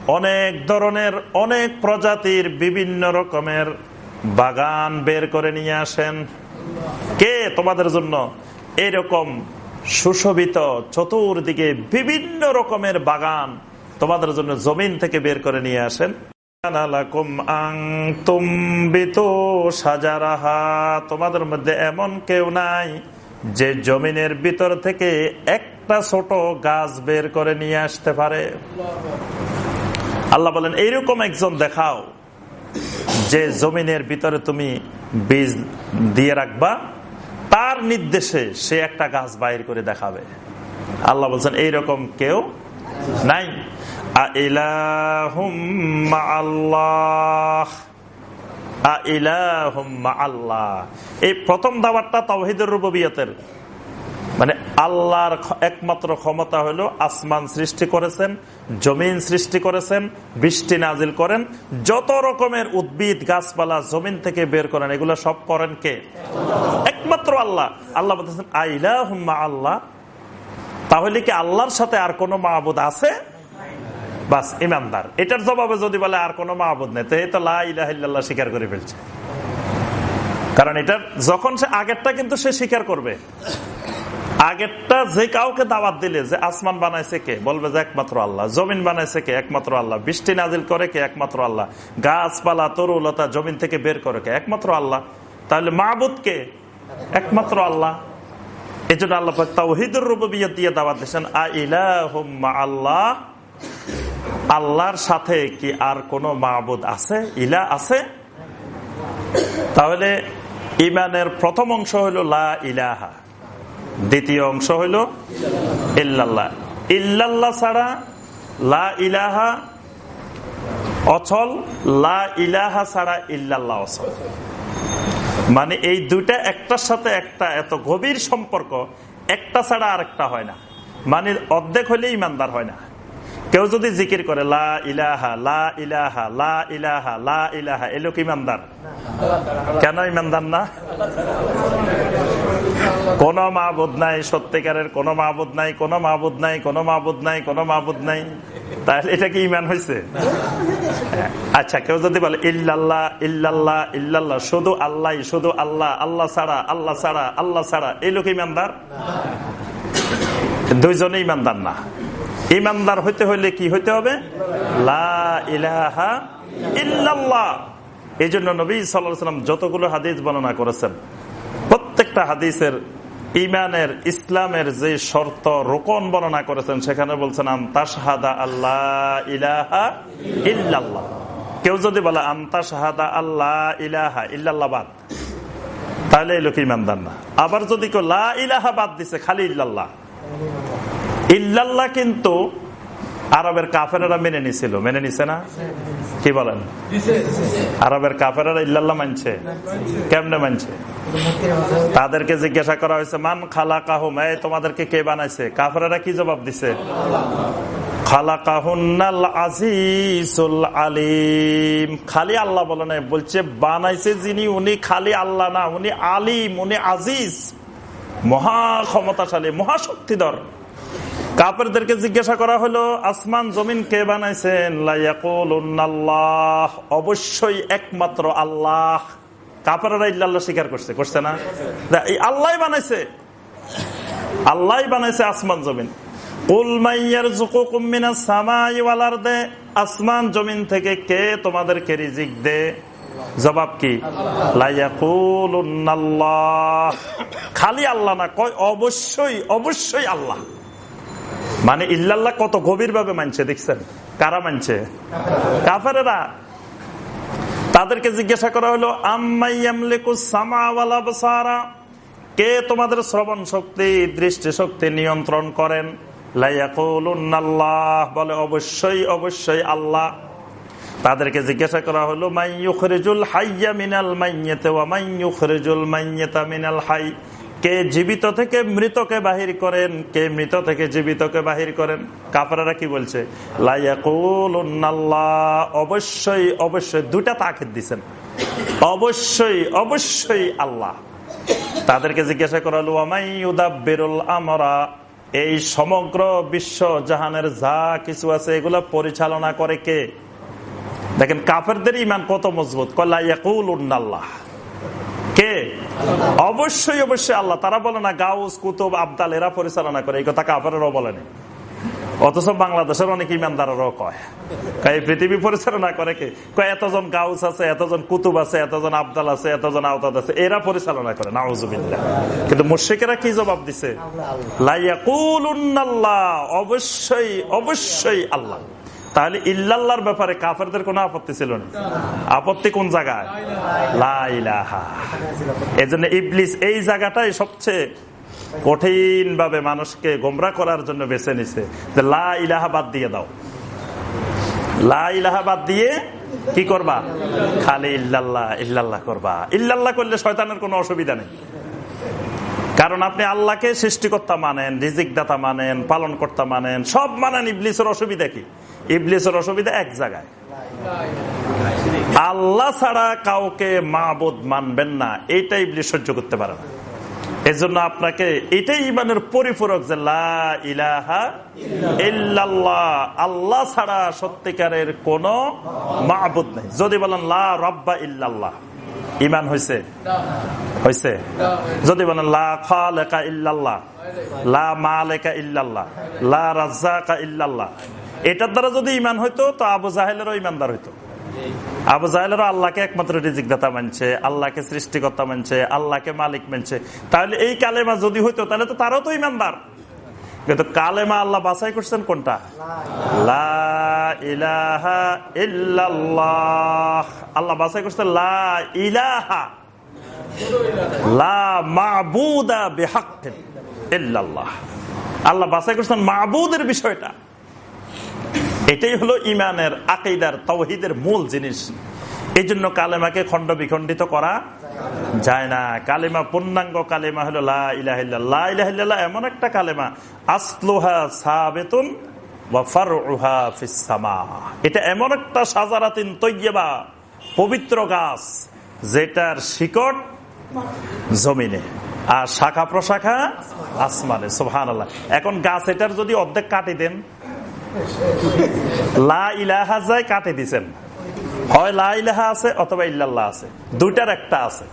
অনেক ধরনের অনেক প্রজাতির বিভিন্ন রকমের বাগান বের করে নিয়ে আসেন? কে তোমাদের জন্য এরকম সুশোভিত চতুর্দিকে বিভিন্ন রকমের বাগান তোমাদের জন্য জমিন থেকে বের করে নিয়ে আসেন। তোমাদের মধ্যে এমন কেউ নাই যে জমিনের ভিতর থেকে একটা ছোট গাছ বের করে নিয়ে আসতে পারে। আল্লাহ বলেন, এইরকম একজন দেখাও যে জমিনের ভিতরে তুমি বীজ দিয়ে রাখবা তার নির্দেশে সে একটা গাছ বাইর করে দেখাবে। আল্লাহ বলছেন, এইরকম কেউ নাই। আল্লাহ আল্লাহ এই প্রথম দাবারটা তহিদুর রুবিয়তের মানে আল্লাহর একমাত্র ক্ষমতা হলো আসমান সৃষ্টি করেছেন, জমিন সৃষ্টি করেছেন, বৃষ্টি নাজিল করেন, যত রকমের উদ্ভিদ, গাছপালা, জমিন থেকে বের করেন, এগুলো সব করেন কে? একমাত্র আল্লাহ। আল্লাহ বলতেছেন আইলা হুম্মা আল্লাহ। তাহলে কি আল্লাহর সাথে আর কোনো মাহবুদ আছে? বাস, ইমানদার। এটার জবাবে যদি বলে আর কোনো মাহবুদ নেই, তো এই তো লাহ স্বীকার করে ফেলছে। কারণ এটার, যখন সে আগেরটা কিন্তু সে স্বীকার করবে। আগেরটা যে কাউকে দাওয়াত দিলে যে আসমান বানাইছে কে? বলবে যে একমাত্র আল্লাহ। জমিন বানাইছে কে? একমাত্র আল্লাহ। বৃষ্টি নাজিল করে কে? একমাত্র আল্লাহ। গাছপালা, তরুলতা জমিন থেকে বের করে কে? একমাত্র আল্লাহ। তাহলে মাহবুদ কে? একমাত্র আল্লাহ। এই জন্য আল্লাহ তাওহিদুর রুবিয়ত দিয়ে দাওয়াত দিয়েছেন আল্লাহ। আল্লাহর সাথে কি আর কোন মাহবুদ আছে? ইলা আছে? তাহলে ইমানের প্রথম অংশ হইল লা ইলাহা। দ্বিতীয় অংশ হইল ইল্লাল্লাহ। ইল্লাল্লাহ ছাড়া লা ইলাহা অচল, লা ইলাহা ছাড়া ইল্লাল্লাহ অচল। মানে এই দুইটা একটার সাথে একটা এত গভীর সম্পর্ক, একটা ছাড়া আরেকটা হয় না। মানে অর্ধেক হইলে ইমানদার হয় না। কেউ যদি জিকির করে, লা ইলাহা লা ইলাহা লা ইলাহা লা ইলাহা এলো কি ইমানদার। কেন ইমানদার না? কোন মাহবুদ নাই, সত্যিকারের কোন মাহবুদ নাই, কোন মাহবুদ নাই, কোন মাহবুদ নাই, কোন মাহবুদ নাই। তাহলে এটা কি ইমান হয়েছে আচ্ছা কেউ যদি বলে, ইল্লাল্লাহ ইল্লাল্লাহ ইল্লাল্লাহ, শুধু আল্লাহ শুধু আল্লাহ আল্লাহ ছাড়া আল্লাহ ছাড়া আল্লাহ ছাড়া এই লোক ইমানদার? দুইজনে ইমানদার না। ইমানদার হইতে হইলে কি হইতে হবে? এই জন্য নবী সাল্লাম যতগুলো হাদিস বর্ণনা করেছেন, প্রত্যেকটা হাদিসের ইমানের ইসলামের যে শর্ত রোকন বর্ণনা করেছেন, সেখানে বলছেন আন্তাশহাদা আল্লাহ ইলাহা ইল্লাল্লাহ। কেউ যদি বলে আন্তাশহাদা আল্লাহ ইলাহা ইল্লাল্লাহ তাহলে এই লোক ইমানদার না। আবার যদি কেউ লা ইলাহা বাদ দিছে, খালি ইল্লাল্লাহ। ইল্লাল্লাহ কিন্তু আরবের কাফেরা মেনে নিছিল। মেনে নিছে না? কি বলেন? আরবের কাফেরা ইল্লাল্লাহ মানছে। কেমনে মানছে? তাদেরকে জিজ্ঞাসা করা হয়েছে, মান খালা কাহুম এই, তোমাদেরকে কে বানাইছে? কাফেরা কি জবাব দিছে? আলিম। খালি আল্লাহ বলে নাই, বলছে, বানাইছে যিনি, উনি খালি আল্লাহ না, উনি আলিম, উনি আজিজ। মহা ক্ষমতাশালী মহাশক্তিধর কাপেরদেরকে জিজ্ঞাসা করা হলো, আসমান জমিন কে বানাইছেন? অবশ্যই একমাত্র আল্লাহ। কাপড়েরা ইল্লাল্লাহ স্বীকার করছে করছে না? আল্লাহ বানাইছে। আল্লাহ বানাইছে আসমান জমিন। আসমান জমিন থেকে কে তোমাদেরকে রিজিক দে? জবাব কি? খালি আল্লাহ না, কয়, অবশ্যই অবশ্যই আল্লাহ। মানে ইল্লাল্লাহ কত গভীর ভাবে মানছে, দেখছেন? কারা মানছে? কাফেরা তাদেরকে জিজ্ঞাসা করা হলো আম্মাইয়ামলিকুসারা কে তোমাদের শ্রবণ শক্তি, দৃষ্টি শক্তি নিয়ন্ত্রণ করেন? বলে, অবশ্যই অবশ্যই আল্লাহ। তাদেরকে জিজ্ঞাসা করা হলো, মাইয়ুখরিজুল হাইয়া মিনাল মাইয়েতে ওয়া মাইয়ুখরিজুল মাইয়েতা মিনাল হাই। কে জীবিত থেকে মৃতকে বাহির করেন, কে মৃত থেকে জীবিতকে বাহির করেন? কাপড়ারা কি বলছে? অবশ্যই অবশ্যই দুটা তাকিদ দিচ্ছেন অবশ্যই অবশ্যই আল্লাহ। তাদেরকে জিজ্ঞাসা করালো বেরুল আমরা? এই সমগ্র বিশ্ব জাহানের যা কিছু আছে, এগুলো পরিচালনা করে কে? দেখেন, কাফেরদের ইমান কত মজবুত। কল্লাহ উন্নাল্লাহ কে? অবশ্যই অবশ্যই আল্লাহ। তারা বলে না, গাউস, কুতুব, আবদাল, এরা পরিচালনা করে। এই কথা কাপড়েরও বলেনি। অথচ বাংলাদেশের অনেক ইমানদারেরও কয়। এই পৃথিবী পরিচালনা করে কে? কয়, এতজন গাউস আছে, এতজন কুতুব আছে, এতজন আবদাল আছে, এতজন আওতাদ আছে, এরা পরিচালনা করে, নাউজুবিল্লাহ। কিন্তু মুর্শিকেরা কি জবাব দিছে? অবশ্যই অবশ্যই আল্লাহ। তাহলে ইল্লাল্লাহর ব্যাপারে কাফেরদের কোনো আপত্তি ছিল না। আপত্তি কোন জায়গায়? ইবলিস এই জায়গাটাই সবচেয়ে কঠিন ভাবে মানুষকে গোমরা করার জন্য বেছে নিছে। যে লা ইলাহা বাদ দিয়ে দাও। লা ইলাহা বাদ দিয়ে কি করবা? খালি ইল্লাল্লাহ ইল্লাল্লাহ করবা। ইল্লাল্লাহ করলে শয়তানের কোনো অসুবিধা নেই। কারণ আপনি আল্লাহকে সৃষ্টিকর্তা মানেন রিজিক দাতা মানেন পালন কর্তা মানেন, সব মানেন ইবলিসের অসুবিধা কি? ইবলিসের অসুবিধা এক জায়গায়। আল্লাহ ছাড়া কাউকে মাহবুদ মানবেন না এইটা ইবলিস সহ্য করতে পারে না। এই জন্য আপনাকে এটাই ইমানের পরিপূরক যে ইলাহা আল্লাহ ছাড়া সত্যিকারের কোন মাহবুদ নেই। যদি বলেন লা রব্বা ইল্লাল্লাহ, ইমান হয়েছে হয়েছে যদি বলেন লা খালেকা ইল্লাল্লাহ, লা মালেকা ইল্লাল্লাহ, লা রাজ্জাকা ইল্লাল্লাহ এটার দ্বারা যদি ইমান হইতো, তো আবু জাহেলেরও ইমানদার হইতো। আবু জাহেলেরও আল্লাহকে একমাত্র রিজিকদাতা মানছে, আল্লাহকে সৃষ্টিকর্তা মানছে, আল্লাহকে মালিক মানছে। তাহলে এই কালেমা যদি হইতো, তাহলে তো তারও তো ইমানদার কিন্তু কালেমা আল্লাহ বাছাই করছেন কোনটা? আল্লাহ বাছাই করছেন লা ইলাহা। লা বিহাক্কিন ইল্লাল্লাহ। আল্লাহ বাছাই করছেন মাহবুদের বিষয়টা। এটাই হলো ইমানের আকেইদার তৌহিদের মূল জিনিস। এই জন্য কালেমাকে খণ্ড বিখণ্ডিত করা যায় না। কালেমা পূর্ণাঙ্গ কালেমা হলো লাহ এমন একটা কালেমা, আসলোহা সাবেতুন এটা এমন একটা সাজারাতিন তৈবা পবিত্র গাছ যেটার শিকড় জমিনে আর শাখা প্রশাখা আসমানে। সোহান এখন গাছ এটার যদি অর্ধেক কাটি দেন লা ইলাহা যায় কাটে দিছেন। হয় লা ইলাহা আছে অথবা ইল্লাল্লাহ আছে। দুইটার একটা আছে।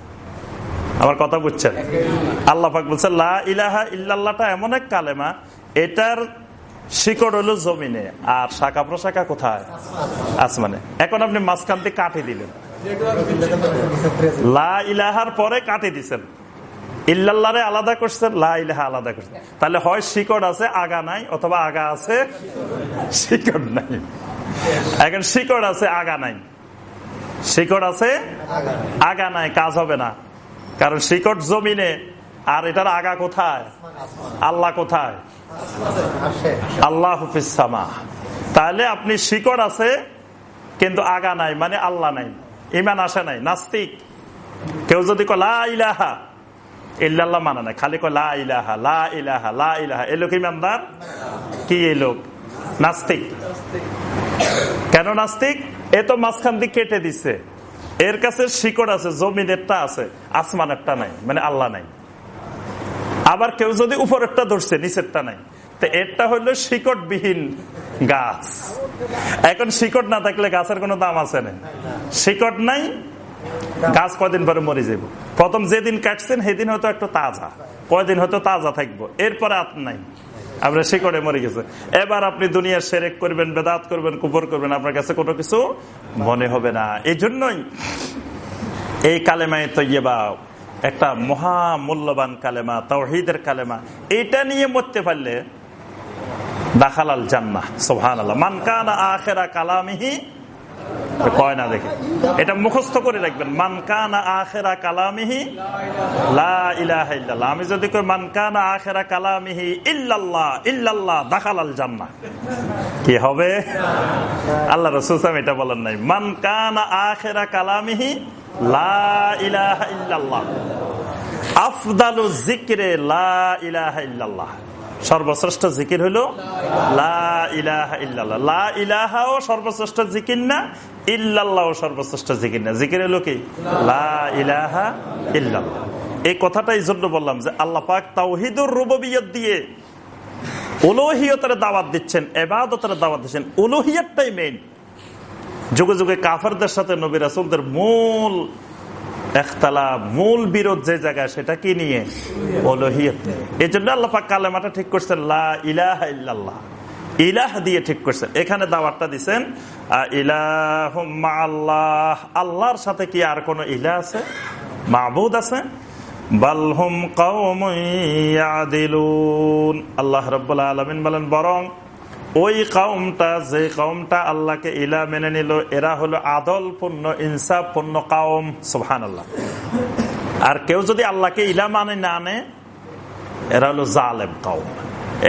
আমার কথা বুঝছেন? আল্লাহ বলছে লা ইলাহা ইল্লাল্লাহটা এমন এক কালেমা, এটার শিকড় হলো জমিনে, আর শাখা প্রশাখা কোথায়? আসমানে। এখন আপনি মাঝখান থেকে কাটে দিলেন। লা ইলাহার পরে কাটে দিছেন। ইল্লাল্লাহরে আলাদা করছেন, লা ইলাহা আলাদা করছেন। তাহলে হয় শিকড় আছে, আগা নাই, অথবা আগা আছে, শিকড় নাই। এখন শিকড় আছে, আগা নাই। শিকড় আছে, আগা নাই, কাজ হবে না। কারণ শিকড় জমিনে, আর এটার আগা কোথায়? আল্লাহ কোথায়? আল্লাহ হুফিসামা তাহলে আপনি শিকড় আছে, কিন্তু আগা নাই মানে আল্লাহ নাই। ইমান আসে নাই, নাস্তিক। কেউ যদি কলা ইলাহা ইল্লাল্লাহ মানে না, খালি কয় লা ইলাহা লা ইলাহা লা ইলাহা। এ লোক ইমানদার কি এই লোক? নাস্তিক। কেন নাস্তিক? এ তো মাঝখান দিয়ে কেটে দিছে। এর কাছে শিকড় আছে, জমিনেরটা আছে, আসমানেরটা নাই মানে আল্লাহ নাই। আবার কেউ যদি উপরেরটা ধরছে, নিচেরটা নাই। তো এরটা হইল শিকড়বিহীন গাছ। এখন শিকড় না থাকলে গাছের কোনো দাম আছে না। শিকড় নাই গাছ কয়দিন পরে মরে যাব প্রথম যেদিন কাটছেন, সেদিন হয়তো একটু তাজা। কয়দিন হয়তো তাজা থাকব। এরপরে আপ নাই। আপনার শিকড়ে মরে গেছে। এবার আপনি দুনিয়ার সেরেক করবেন, বেদাত করবেন কুপর করবেন, আপনার কাছে কোনো কিছু মনে হবে না। এই জন্যই এই কালেমায় তৈবা একটা মহা মূল্যবান কালেমা তৌহিদের কালেমা এটা নিয়ে মরতে পারলে দাখালাল জান্না সোহান আল্লাহ মানকানা আখেরা কালামিহি কয় না দেখে। এটা মুখস্থ করে রাখবেন। মানকানা আখেরা কালামিহি ইল্লাল্লাহ। আমি যদি কই মানকানা আখেরা কালামিহি, ইল্লাল্লাহ ইল্লাল্লাহ দাখাল আল কি হবে? আল্লাহ রসুলাম এটা বলেন নাই। মানকানা আখেরা কালামিহি, লা ইলাহা ইল্লাল্লাহ। আফদালু জিক্রে লা ইলাহা ইল্লাল্লাহ। সর্বশ্রেষ্ঠ জিকির হইল ইলাহাও সর্বশ্রেষ্ঠ জিকির না ইল্লাল্লাহ সর্বশ্রেষ্ঠ জিকির না। জিকির হইল কি? ইলাহা ইল্লাল্লাহ। এই কথাটা এই জন্য বললাম যে আল্লাহ পাক তাওহিদুর রুবিয়ত দিয়ে উলোহিয়তের দাওয়াত দিচ্ছেন, এবাদতের দাওয়াত দিচ্ছেন। উলোহিয়তটাই মেইন যুগে যুগে কাফারদের সাথে নবী রাসুলদের মূল একতলা মূল বিরোধ যে জায়গায়, সেটা কি নিয়ে? ওলহিয়ত এই জন্য আল্লাপাক কালেমাটা ঠিক করছেন, লা ইলাহ ইল্লাল্লাহ। ইলাহ দিয়ে ঠিক করছেন। এখানে দাওয়াতটা দিচ্ছেন ইলাহ আল্লাহ আল্লাহর সাথে কি আর কোন ইলা আছে? মাহবুদ আছে? বালহুম কৌম আল্লাহ রব্বুল্লাহ আলমিন বলেন, বরং ওই কাউমটা যে কাউমটা আল্লাহকে ইলা মেনে নিল, এরা হলো আদল পূর্ণ ইনসাফ পূর্ণ কাউম সুহান আল্লাহ আর কেউ যদি আল্লাহকে ইলা মানে না আনে, এরা হলো জালেম কাউম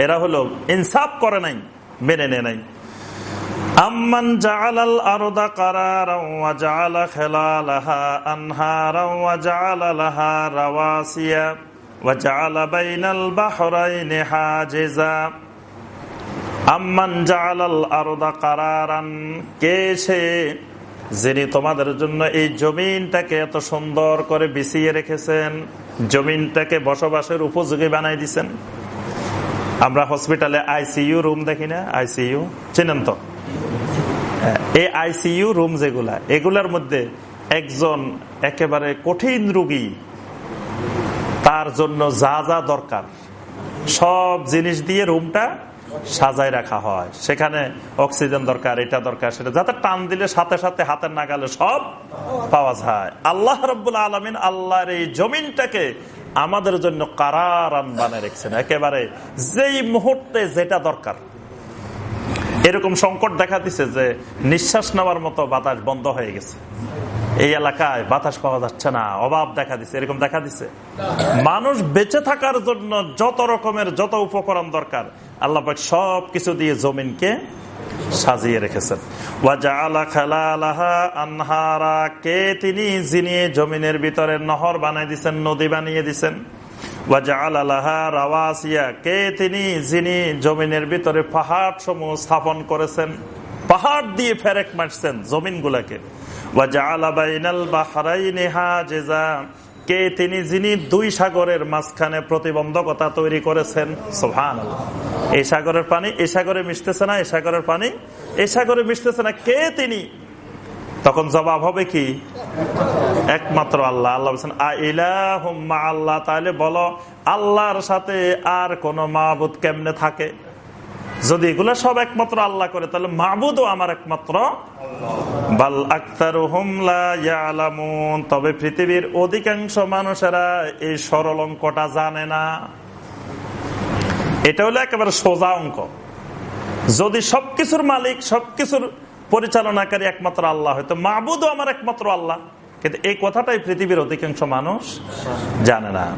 এরা হলো ইনসাফ করে নাই, মেনে নে নাই। আম্মান ওয়া জাআলা বাইনাল আম্মান জাআলাল আরদা কারারান। কে যিনি তোমাদের জন্য এই জমিনটাকে এত সুন্দর করে বিছিয়ে রেখেছেন, জমিনটাকে বসবাসের উপযোগী বানাই দিছেন? আমরা হসপিটালে আইসিইউ রুম দেখি না? আইসিইউ? চিনেন তো? এই আইসিইউ রুম যেগুলা, এগুলার মধ্যে একজন একেবারে কঠিন রুগী, তার জন্য যা যা দরকার, সব জিনিস দিয়ে রুমটা সাজায় রাখা হয়। সেখানে অক্সিজেন দরকার, এটা দরকার, সেটা। যাতে টান দিলে সাথে সাথে হাতের নাগালে সব পাওয়া যায়। আল্লাহ রব্বুল আলমিন আল্লাহর এই জমিনটাকে আমাদের জন্য কারারান বানিয়ে রেখেছেন। একেবারে যেই মুহূর্তে যেটা দরকার। এরকম সংকট দেখা দিছে যে নিঃশ্বাস নেওয়ার মতো বাতাস বন্ধ হয়ে গেছে। এই এলাকায় বাতাস পাওয়া যাচ্ছে না, অভাব দেখা দিছে, এরকম দেখা দিছে। মানুষ বেঁচে থাকার জন্য যত রকমের যত উপকরণ দরকার আল্লাহ সব কিছু দিয়ে জমিনকে সাজিয়ে রেখেছেন। আনহারা, কে তিনি যিনি জমিনের ভিতরে নহর বানাই দিচ্ছেন নদী বানিয়ে রাওয়াসিয়া, কে তিনি যিনি জমিনের ভিতরে পাহাড় স্থাপন করেছেন। পাহাড় দিয়ে মারছেন জমিন গুলাকে কে তিনি যিনি দুই সাগরের মাঝখানে প্রতিবন্ধকতা তৈরি করেছেন। সোহান এই সাগরের পানি এই সাগরে মিশতেছে না, এই সাগরের পানি এই সাগরে মিশতেছে না। কে তিনি? তখন জবাব হবে কি? একমাত্র আল্লাহ। আল্লাহ বলছেন আল্লাহ তাহলে বলো, আল্লাহর সাথে আর কোন মাহবুদ কেমনে থাকে? যদি এগুলো সব একমাত্র আল্লাহ করে, তাহলে মাহবুদও আমার একমাত্র। বাল আক্তার তবে পৃথিবীর অধিকাংশ মানুষেরা এই সরল অঙ্কটা জানে না। এটা হলো একেবারে সোজা অঙ্ক। যদি সবকিছুর মালিক, সবকিছুর পরিচালনাকারী একমাত্র আল্লাহ হয়তো মাহবুদও আমার একমাত্র আল্লাহ। কিন্তু এই কথাটাই পৃথিবীর অধিকাংশ মানুষ জানে না।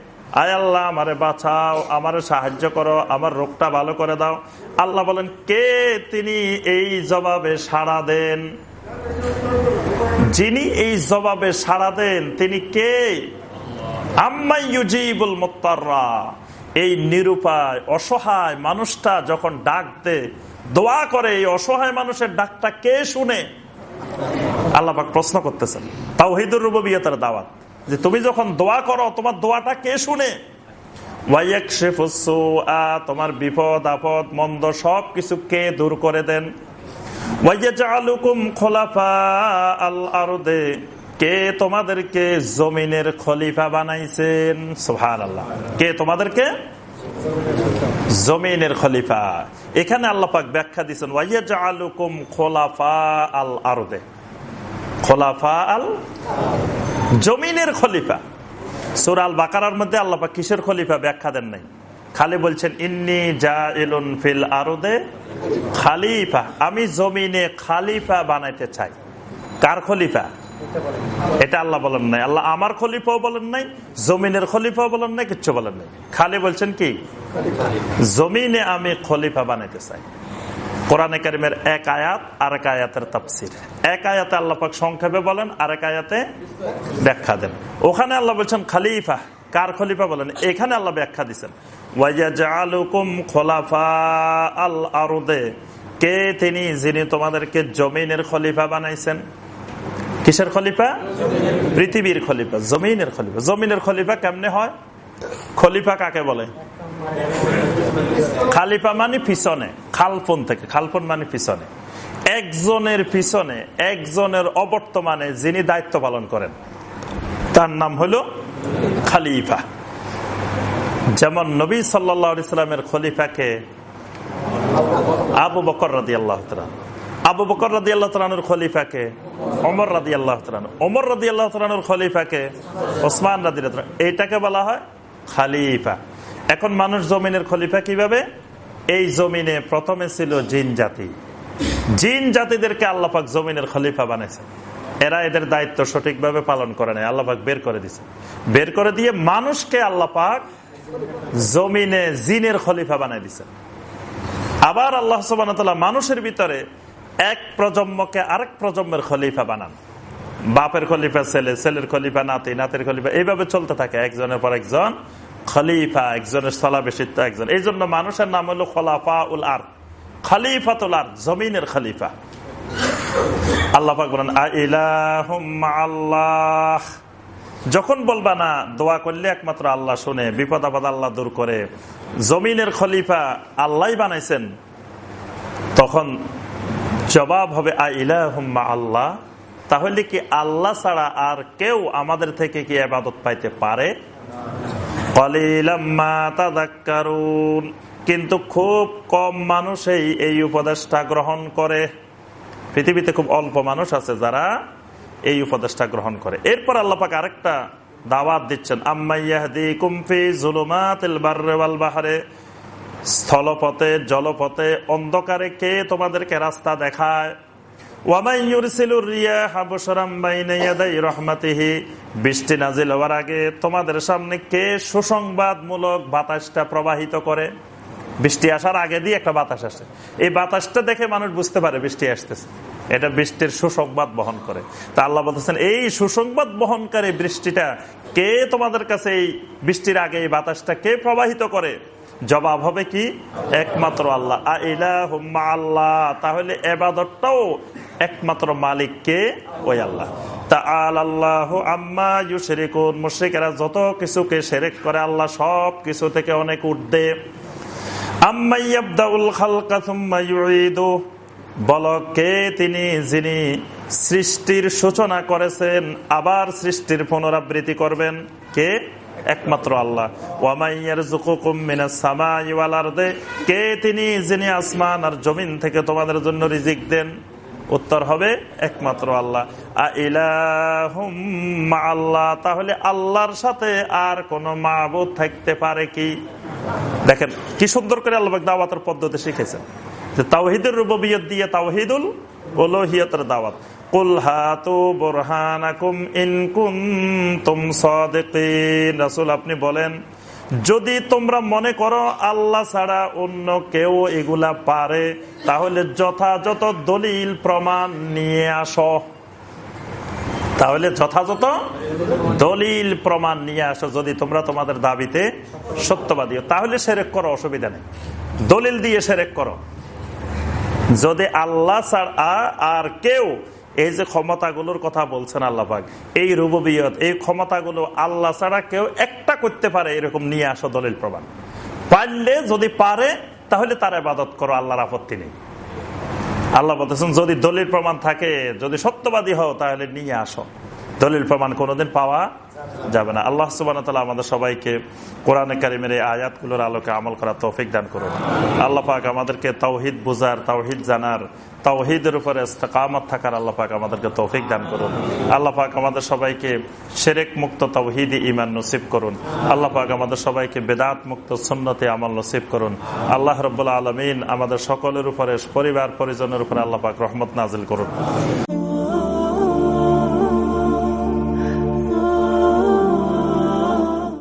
আয় আল্লাহ, আমারে বাঁচাও, আমারে সাহায্য করো, আমার রোগটা ভালো করে দাও। আল্লাহ বলেন, কে তিনি এই জবাবে সাড়া দেন? যিনি এই জবাবে সাড়া দেন, তিনি কে? আম্মাইজিবুল মোত্তাররা। এই নিরুপায়, অসহায় মানুষটা যখন ডাক দে দোয়া করে এই অসহায় মানুষের ডাকটা কে শুনে? আল্লাহ প্রশ্ন করতেছেন তাও হিদুর রুবিয়া তার দাওয়াত। যে তুমি যখন দোয়া করো, তোমার দোয়াটা কে শুনে? তোমার বিপদ, আপদ, মন্দ সব কিছু কে দূর করে দেন? কে তোমাদেরকে জমিনের খলিফা বানাইছেন? সোহান আল্লাহ কে তোমাদেরকে? জমিনের খলিফা। এখানে আল্লাপাক ব্যাখ্যা দিচ্ছেন ওয়াইয়া আলুকুম খোলাফা আল আরদে খোলাফা আল জমিনের খলিফা। সুরাল বাকারার মধ্যে আল্লাপা কিসের খলিফা? ব্যাখ্যা দেন নাই। খালি বলছেন ইন্নি যা এলুন ফিল আরদে খালিফা। আমি জমিনে খালিফা বানাইতে চাই। কার খলিফা? এটা আল্লাহ বলেন নাই। আল্লাহ আমার খলিফাও বলেন নাই জমিনের খলিফাও বলেন নাই কিচ্ছু বলেন নাই। খালি বলছেন কি? জমিনে আমি খলিফা বানাইতে চাই। কোরআনে কারিমের এক আয়াত আর এক আয়াতের তাপসির এক আয়াতে আল্লাপাক সংক্ষেপে বলেন আর এক আয়াতে ব্যাখ্যা দেন। ওখানে আল্লাহ বলছেন, খালিফা, কার খলিফা বলেন? এখানে আল্লাহ ব্যাখ্যা দিচ্ছেন কে তিনি যিনি তোমাদেরকে জমিনের খলিফা বানাইছেন? কিসের খলিফা? পৃথিবীর খলিফা, জমিনের খলিফা। জমিনের খলিফা কেমনে হয়? খলিফা কাকে বলে? খালিফা মানে পিছনে, খালফন থেকে, খালফন মানে পিছনে। একজনের পিছনে, একজনের অবর্তমানে যিনি দায়িত্ব পালন করেন, তার নাম হলো খালিফা। যেমন নবী সাল্লা ইসলামের খলিফাকে আবু বকর রাদি আল্লাহ আবু বকর রাদি আল্লাহ তালানুর খলিফাকে অমর রাদি আল্লাহ তালানু অমর রাদি আল্লাহ তালানুর খলিফাকে ওসমান রাদি এইটাকে বলা হয় খালিফা। এখন মানুষ জমিনের খলিফা কীভাবে? এই জমিনে প্রথমে ছিল জিন জাতি। জিন জাতিদেরকে আল্লাপাক জমিনের খলিফা বানাইছে। এরা এদের দায়িত্ব সঠিকভাবে পালন করে নাই, আল্লাপাক বের করে দিছে। বের করে দিয়ে মানুষকে আল্লাপাক জমিনে জিনের খলিফা বানাই দিছে। আবার আল্লাহ সুবান মানুষের ভিতরে এক প্রজন্মকে আরেক প্রজন্মের খলিফা বানান। বাপের খলিফা, ছেলে, ছেলের খলিফা, নাতি, নাতের খলিফা, এইভাবে চলতে থাকে। একজনের পর একজন খলিফা, একজনের স্থলাবেশিত্ব একজন। এই জন্য মানুষের নাম হলো খলাফা উল আর খালিফাতুল আর জমিনের খলিফা। আল্লাহ বলেন আল্লাহ। যখন বলবা, না, দোয়া করলে একমাত্র আল্লাহ শুনে, বিপদ আপদ আল্লাহ দূর করে, জমিনের খলিফা আল্লাহ বানাইছেন। তখন জবাব হবে আইলাহুম্মা আল্লাহ। তাহলে কি আল্লাহ ছাড়া আর কেউ আমাদের থেকে কি আবাদত পাইতে পারে? কিন্তু খুব কম মানুষই এই উপদেশটা গ্রহণ করে। পৃথিবীতে খুব অল্প মানুষ আছে যারা এই উপদেশটা গ্রহণ করে। এরপর আল্লাপাক আরেকটা দাওয়াত দিচ্ছেন আম্মাইয়াহদি কুমফি বাহারে। স্থলপথে, জলপথে, অন্ধকারে কে তোমাদেরকে রাস্তা দেখায়? বৃষ্টি নাজিল হওয়ার আগে তোমাদের সামনে কে সুসংবাদমূলক বাতাসটা প্রবাহিত করে? বৃষ্টি আসার আগে দিয়ে একটা বাতাস আসে। এই বাতাসটা দেখে মানুষ বুঝতে পারে বৃষ্টি আসতেছে। এটা বৃষ্টির সুসংবাদ বহন করে। তা আল্লাহ বলতেছেন, এই সুসংবাদ বহনকারী বৃষ্টিটা কে তোমাদের কাছে এই বৃষ্টির আগে এই বাতাসটা কে প্রবাহিত করে? জবাব হবে কি? একমাত্র আল্লাহ। আল্লাহ তাহলে এবাদতটাও একমাত্র মালিক কে ওই আল্লাহ। তা আল্লাহ মুশরিকেরা যত কিছুকে করে, আল্লাহ সব কিছু থেকে অনেক তিনি যিনি সৃষ্টির সূচনা করেছেন, আবার সৃষ্টির পুনরাবৃত্তি করবেন? কে? একমাত্র আল্লাহ। কে তিনি যিনি আসমান আর জমিন থেকে তোমাদের জন্য রিজিক দেন? উত্তর হবে একমাত্র আল্লাহ। আল্লাহ তাহলে আল্লাহর সাথে আর কোন মাহবুদ থাকতে পারে কি? দেখেন, কি সুন্দর করে আল্লাহ দাওয়াতের পদ্ধতি শিখেছেন। যে তাওহিদুর রুবিয়ত দিয়ে তাওহিদুল ওলোহিয়তের দাওয়াত। আপনি বলেন, যদি তোমরা মনে করো আল্লাহ ছাড়া অন্য কেউ এগুলা পারে, তাহলে যথাযথ দলিল প্রমাণ নিয়ে আসো। তাহলে যথাযথ দলিল প্রমাণ নিয়ে আসো যদি তোমরা তোমাদের দাবিতে সত্যবাদী তাহলে সেরেক করো, অসুবিধা নেই। দলিল দিয়ে সেরেক করো। যদি আল্লাহ ছাড়া আর কেউ এই যে ক্ষমতাগুলোর কথা বলছেন আল্লাহাক এই রুবিয়ত এই ক্ষমতাগুলো আল্লাহ ছাড়া কেউ একটা করতে পারে এরকম নিয়ে আসো দলিল প্রমাণ। পারলে যদি পারে, তাহলে তার আবাদত করো, আল্লাহর আপত্তি নেই। আল্লাহ বলতেছেন, যদি দলিল প্রমাণ থাকে, যদি সত্যবাদী হও, তাহলে নিয়ে আসো। দলিল প্রমাণ কোনোদিন পাওয়া যাবে না। আল্লাহ সুবান আমাদের সবাইকে কোরআনে কারিমের এই আয়াতগুলোর আলোকে আমল করা তৌফিক দান করুন। আল্লাহ পাক আমাদেরকে তাওহিদ বুঝার তাওহিদ জানার তাওহিদের উপরে ইস্তেকামত থাকার আল্লাহ পাক আমাদেরকে তৌফিক দান করুন। আল্লাহ পাক আমাদের সবাইকে সেরেক মুক্ত তাওহিদি ইমান নসিব করুন। আল্লাহ পাক আমাদের সবাইকে বেদাত মুক্ত সুন্নতে আমল নসিব করুন। আল্লাহ রাব্বুল আলামিন আমাদের সকলের উপরে, পরিবার পরিজনের উপরে আল্লাহ পাক রহমত নাজিল করুন।